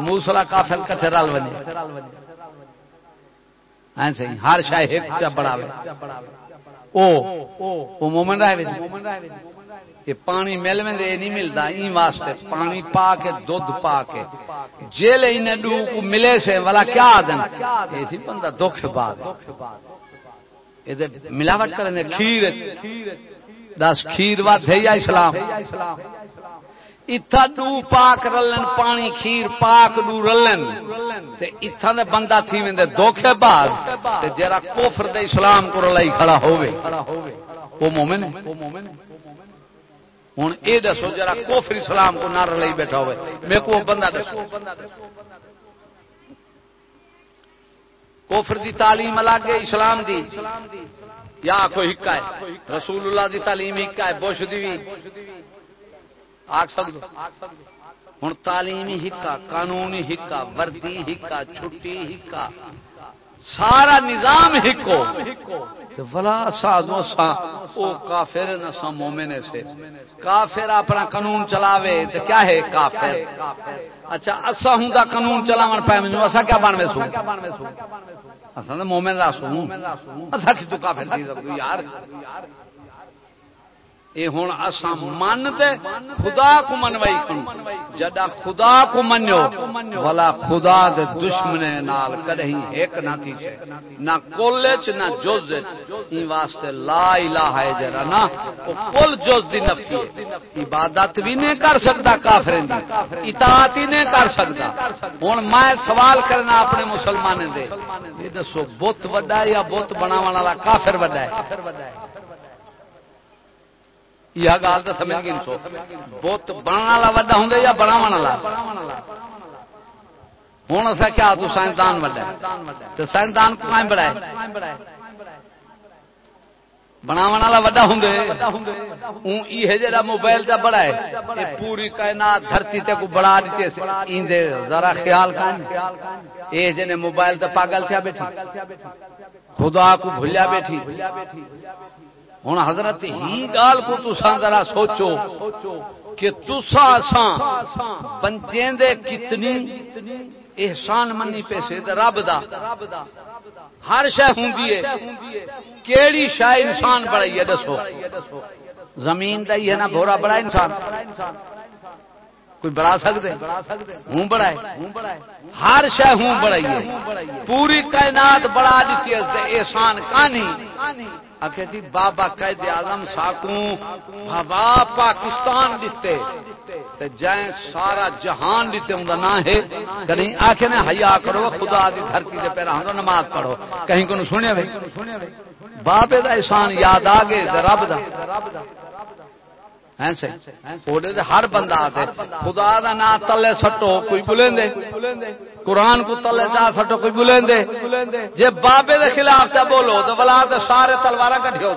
موسلا کافل کٹھے رل ونے ہر شاید ایک بڑا مومن رہے یہ پانی مل میں یہ نہیں ملتا این واسطے پانی پا کے دھد پا کے جیل انہیں ڈو ملے سے والا کیا آدن یہ بندہ دکھ بات یہ ملاوٹ کرنے کھیر دس کھیر وات یا اسلام اتھا دو پاک رلن پانی کھیر پاک دو رلن تے اتھا دے بندہ تھی ویندے دھوکے بعد تے جرا کفر دے اسلام کو رلائی کھڑا ہوے وہ مومن ہے ہوں یہ دسو جرا کوفر اسلام کو نہ رلائی بیٹھا ہوئے میرے کو بندہ دسو کوفر دی تعلیم الگ ہے، اسلام دی۔ یا کوئی ہکا ہے؟ رسول اللہ دی تعلیم ہکا ہے، بش دی آگ سکتے ہوں تعلیمی ہکا قانونی ہکا وردی ہکا چھٹی ہکا سارا نظام ہکو بلا سازو سا او کافر نہ سا مومن سے۔ کافر اپنا قانون چلاوے تو کیا ہے کافر؟ اچھا اسا ہوں دا قانون چلاون پے منو اسا کیا بنوے سو؟ اسا مومن راسو اسا کس کافر دی یار۔ اے ہوں اصا من دے خدا کو منوائی کھنو جدا خدا کو منو بلا خدا دے دشمنے نال کدہیں ایک نہ تھی۔ چھے نہ کولے چ، نہ جز این واسطے لا الہ ہے جرا نا، او کل جز دی نفی ہے۔ عبادت بھی نہیں کر سکتا کافرین دی۔ اطاعت ہی نہیں کر سکتا۔ ہن میں سوال کرنا اپنے مسلمانے دے۔ یہ دسو، بت وڈا یا بت بناون والا کافر وڈا ہے؟ یہ گال تو سمجھ گئی سو۔ بت بننے والا وا ہوں یا بناو والا؟ ہوں اصا کیا تو سائنسدان وڈا تو سائنسدان کائیں بڑا ہے۔ بناو والا وا ہوں یہ جا موبائل کا بڑا ہے پوری کائنات دھرتی تے کو بڑا دیتے ذرا خیال کھان یہ جن موبائل تے پاگل تھیا بیٹھی۔ خدا کو بھولیا بیٹھی۔ ہوں حضرت ہی گال کو تسا ذرا سوچو کہ تسا بندے دے کتنی احسان منی پیسے رب دا۔ ہر شہ ہوں کیڑی شہ انسان بڑائی ہے دسو۔ زمین دا ہی ہے نا بھورا بڑا انسان۔ کوئی بڑا سکتے ہوں بڑا ہے ہر شہ ہوں بڑائی ہے۔ پوری کائنات بڑا دیتی ہے۔ احسان کہانی آخر جی بابا قید آزم ساکوں، بابا پاکستان دیتے۔ جائیں سارا جہان دیتے ہوں نہ ہے۔ کہیں آخر نے، حیا کرو، خدا دی دھرتی دے پیرا ہوں نماز پڑھو۔ کہیں کو سنیا بھائی بابے دا احسان یاد آ گئے رب دا۔ ہاں ہر بندہ خدا دا نا تلے سٹو، کوئی بلیں دے قرآن کو تلے جا سٹو کوئی بلیں دے جے بابے دے خلاف چا بولو تو بلا تو سارے تلوارا کٹھے ہو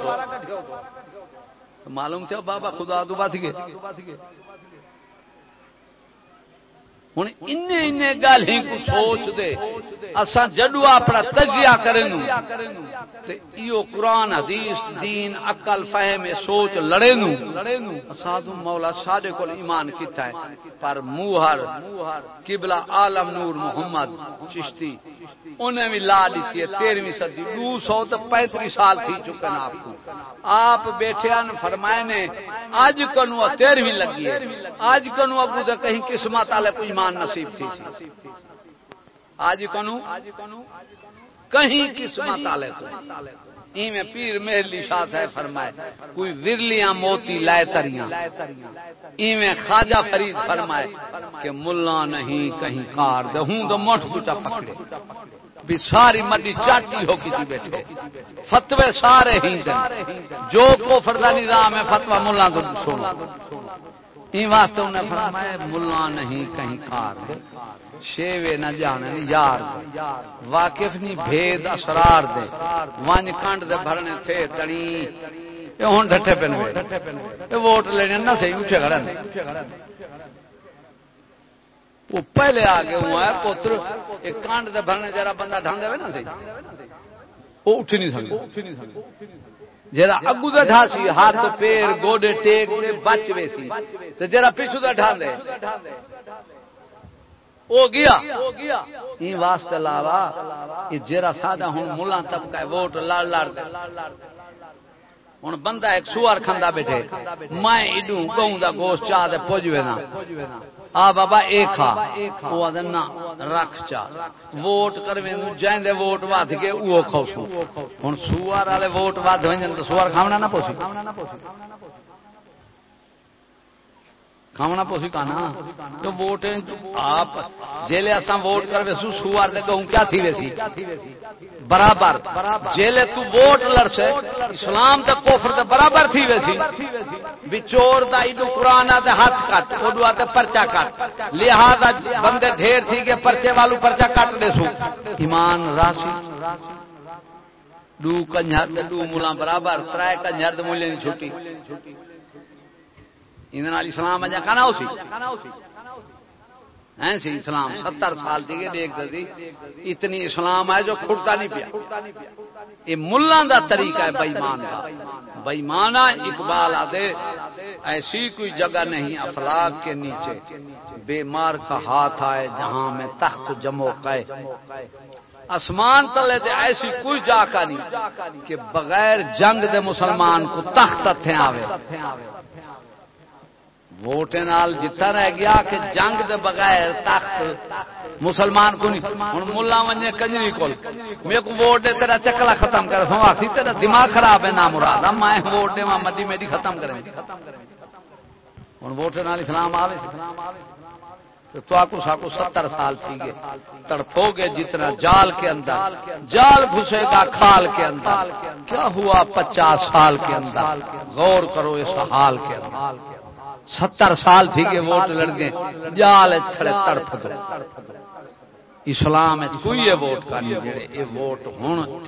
تو معلوم تھے بابا خدا تو بات گئے۔ ہوں ان گل ہی کو سوچ دے۔ اسا جڈو اپنا تجزیہ کریں تے ایو قرآن، حدیث، دین، عقل، فہم، سوچ لڑے نو سادو مولا ساڈے کول ایمان کیتا ہے، پر موہر قبلہ عالم نور محمد چشتی، انہیں بھی لا دیتی ہے تیرہویں صدی، دو سو تو پینتری سال تھی چکے نا آپ کو۔ آپ بیٹھے ان فرمائے نے، آج کنو تیرہویں لگی ہے۔ آج کنو ابو تو کہیں قسمت والے کو ایمان نصیب تھی۔ آج کنو کہیں قسمت والے کو میں پیر محلی شاہ ہے فرمائے، کوئی ورلیاں موتی لائے تریاں۔ میں خواجہ فرید فرمائے کہ ملا نہیں کہیں کار دے، ہوں تو مٹھ کچا پکڑے۔ بھی ساری مڈی چاٹی ہو کی جی بیٹھے۔ فتوے سارے ہی دن جو کو فردا نظام ہے فتوا ملا تو سونا واسطے انہیں فرمایا، ملا نہیں کہیں کار دے۔ شیوے نہ جانے یار واقف نہیں بھید، اسرار دے۔ ونج کنڈ دے بھرنے تھے، تڑی۔ یہ ہوں ڈٹے پہ یہ ووٹ لینے نہ صحیح اٹھے کھڑے وہ پہلے آ گئے ہوا ہے پوتر ایک کانڈ دے بھرنے جرا بندہ ڈھان دے نا صحیح۔ وہ اٹھ نہیں سکتا جرا اگو دے ڈھا سی، ہاتھ پیر، گوڈے ٹیک دے، بچ وے سی۔ تے جرا پیچھے دے ڈھان دے۔ او گیا۔ این واسطے لاوا یہ جرا سادہ ہن ملا طبقہ ووٹ لڑ لڑ دے۔ ہن بندہ ایک سوار کھندا بیٹھے۔ میں ایڈوں گوں دا گوشت چا دے پوجوے نا آ بابا ایک کھا۔ آدھن نا رکھ چا۔ ووٹ کرویں نو جائیں دے ووٹ واد کے وہ کھاؤ ہن سوار والے ووٹ واد ونجن تو سوار کھاونا نہ پوسی کھاونا پوسی کانا تو ووٹ آپ، جیلے اساں ووٹ کر سو سوار دے گہوں کیا تھی ویسی؟ برابر۔ جیلے تو ووٹ لڑ سے اسلام تے کفر تے برابر تھی ویسی۔ بچور دا ایڈو قرآن تے ہاتھ کٹ اوڈو تے پرچا کٹ۔ لہذا بندے ڈھیر تھی کہ پرچے والو پرچا کٹ دے سو۔ ایمان راسی دو کنجر دو مولا برابر، ترائے کنجر دے مولے نہیں چھوٹی اسلام اجا کھانا اسی ایسی اسلام؟ ستر سال تھی دیکھتے تھی اتنی اسلام ہے جو کھڑتا نہیں پیا۔ یہ ملان دا طریقہ ہے بےمان کا بےمانا اقبال آدھے، ایسی کوئی جگہ نہیں افلاق کے نیچے۔ بیمار کا ہاتھ آئے، جہاں میں تخت جمو کہ آسمان تلے دے ایسی کوئی جا نہیں کہ بغیر جنگ دے مسلمان کو تخت تھے آوے۔ ووٹ نال جتا رہ گیا کہ جنگ دے بغیر تخت مسلمان کو نہیں۔ ہوں ملا ونجے کنجری کول۔ میرے کو ووٹ دے تیرا چکلا ختم کر سو آسی، تیرا دماغ خراب ہے، نام مراد۔ میں ووٹ دے ماں مدی میری ختم کریں۔ ہوں ووٹ نال اسلام آوے تو آپ کو ستر سال تھی گے تڑپو گے جتنا جال کے اندر۔ جال گھسے گا کھال کے اندر۔ کیا ہوا پچاس سال کے اندر؟ غور کرو اس حال کے اندر۔ ستر سال تھی کہ ووٹ لڑ گئے جال کھڑے تڑپ اسلام کوئی یہ ووٹ کا نہیں، جڑے یہ ووٹ ہوں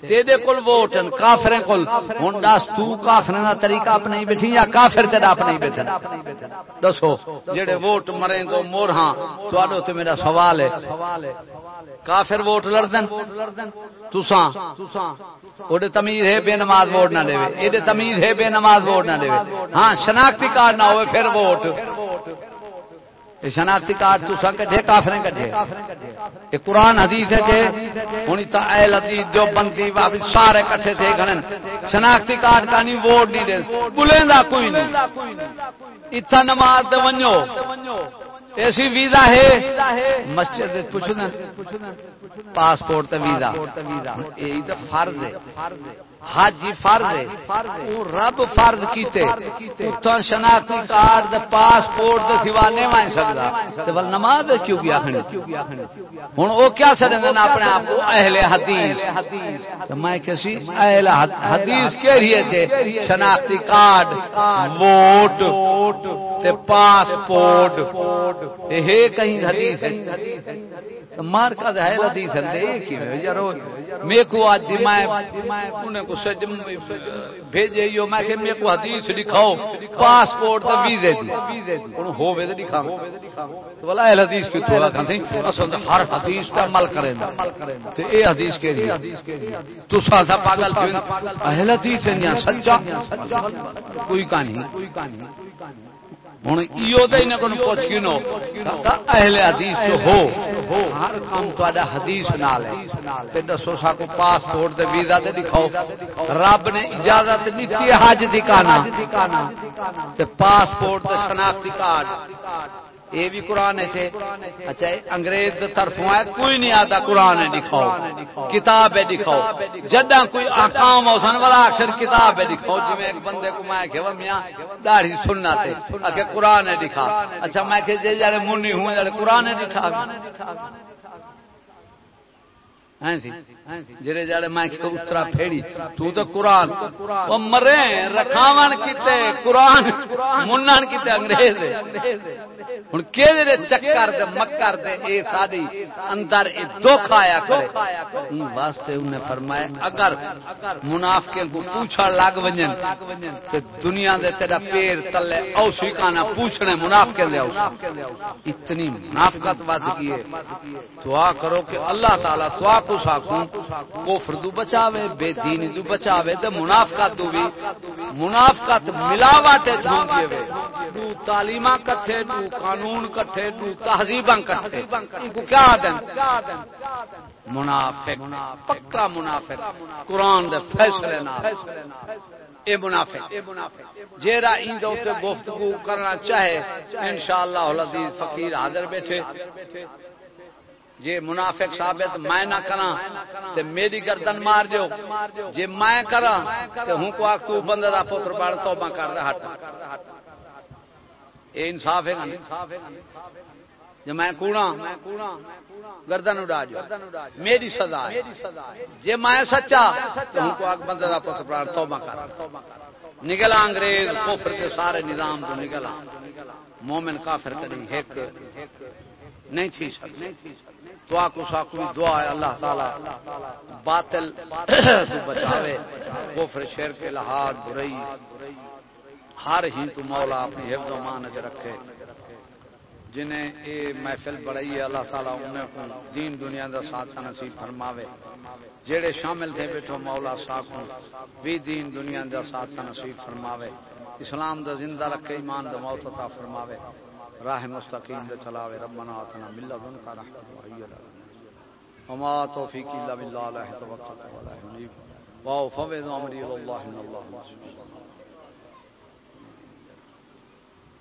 تیرے کول ووٹ ہیں کافرے کول۔ ہوں دس، تو کافرے دا طریقہ اپنے بیٹھی یا کافر تیرا اپنے بیٹھے؟ دسو، جڑے ووٹ مریں تو مور ہاں۔ تو تے میرا سوال ہے۔ کافر ووٹ لڑدن؟ تساں؟ وہ تمیز ہے، بے نماز ووٹ نہ دے یہ تمیز ہے، بے نماز ووٹ نہ دے ہاں شناختی کارڈ نہ ہوئے، پھر ووٹ۔ شناختی کارڈ تو سا کٹھے کافریں کٹھے یہ قرآن حدیث ہے کہ ہونی تا اہل حدیث جو بندی واپس سارے کٹھے تھے گھنن۔ شناختی کارڈ کا نہیں، ووٹ نہیں دے۔ بلیندا کوئی نہیں۔ اتھا نماز دے ونجو۔ ایسی ویزا ہے۔ مسجد پوچھنا پاسپورٹ ویزا۔ یہی فرض ہے۔ حج فرض ہے۔ رب فرض کیتے۔ تو شناختی کارڈ پاسپورٹ دے سوا نہیں مان سکتا تے ول نماز کیوں گیا کھڑی ہن او کیا سڑے اپنے آپ کو؟ اہل حدیث۔ تو میں کسی اہل حدیث کہہ رہی ہے شناختی کارڈ، ووٹ تے پاسپورٹ۔ یہ کہیں حدیث ہے۔ مار ہے، حدیث ہے کہ یارو میں کو آج میں انہیں کو سج بھیجے یو میں کہ میں کو حدیث لکھاؤ، پاسپورٹ تے ویزے دی۔ ان ہو وے دکھاؤ تو بلا اہل حدیث کی تو کہاں تھی اصل ہر حدیث کا عمل کرے تے اے حدیث کے لیے۔ تو سا پاگل اہل حدیث ہے سچا؟ کوئی کہانی۔ کوئی کہانی ہوں یہ پوچھ گنو اہل حدیث جو ہو، ہر کام تا حدیث نال ہے۔ دسو سا کو پاسپورٹ ویزا تے دکھاؤ۔ رب نے اجازت دیتی حج دکھانا۔ پاسپورٹ شناختی کارڈ۔ یہ بھی قرآن ہے جی۔ اچھا انگریز طرفوں ہے، کوئی نہیں آتا قرآن دکھاؤ۔ کتاب ہے دکھاؤ۔ جدا کوئی احکام اوسن والا اکثر کتاب ہے دکھاؤ۔ جی میں ایک بندے کو میں کہ میاں، داڑھی سننا تھے اکھے قرآن ہے دکھا۔ اچھا میں کہ جے جڑے منی ہوں جڑے قرآن ہے دکھا۔ ہاں جی۔ جڑے جڑے میں کہ اترا پھیڑی، تو تو قرآن۔ وہ مرے، رکھاون کیتے، قرآن، منن کیتے، انگریز ہوں کہ چکر دے، مکر دے، اے ساری اندر اے دکھ آیا کرے۔ ان واسطے انہیں فرمایا، اگر منافقے کو پوچھا لگ ونجن، تے دنیا دے تیرا پیر تلے اوسی کانا پوچھنے منافقے دے اوسی اتنی منافقت ود کیے دعا کرو کہ اللہ تعالی دعا کو ساکوں کفر دو بچاوے، بے دینی دو بچاوے، تے منافقت دو بھی، منافقت ملاوٹ ڈھونڈیے وے۔ دو تعلیمہ کٹھے دو قانون کٹھے دو تہذیب کٹھے۔ ان کو کیا دیں منافق، پکا منافق۔ قرآن دے فیصلے نہ اے منافق جیرا ان دے گفتگو کرنا چاہے، انشاءاللہ العزیز فقیر حاضر بیٹھے۔ جی منافق ثابت میں نہ کرا تے میری گردن مار دیو۔ جی میں کرا تے ہوں کو آخ تو بندے دا پتر بڑھ توبہ کر رہا ہٹ۔ یہ انصاف ہے جو میں کوڑا گردن اڈا جو۔ میری سزا ہے۔ جی میں سچا تو ہوں کو بندے کا پتر پرار توبہ کر۔ نکلا انگریز، کفر کے سارے نظام تو نکلا۔ مومن کافر کری ایک نہیں تھی سکتی تو آکو ساکو دعا ہے اللہ تعالی، باطل تو بچاوے، کفر شیر کے لحاظ برئی ہر ہی تو مولا اپنی حفظ و مان رکھے۔ جنہیں یہ محفل بڑھائی ہے، اللہ تعالیٰ انہیں کو دین دنیا کا ساتھ نصیب فرماوے۔ جہے شامل تھے بیٹھو، مولا صاحب بھی دین دنیا کا ساتھ نصیب فرماوے۔ اسلام دا زندہ رکھے، ایمان دا موت عطا فرماوے۔ راہ مستقیم دے چلاوے ربنا آتنا ملا دن کا رحمت وحیر وما توفیق الا باللہ علیہ توکل علیہ ونیب واو فوض امری اللہ من اللہ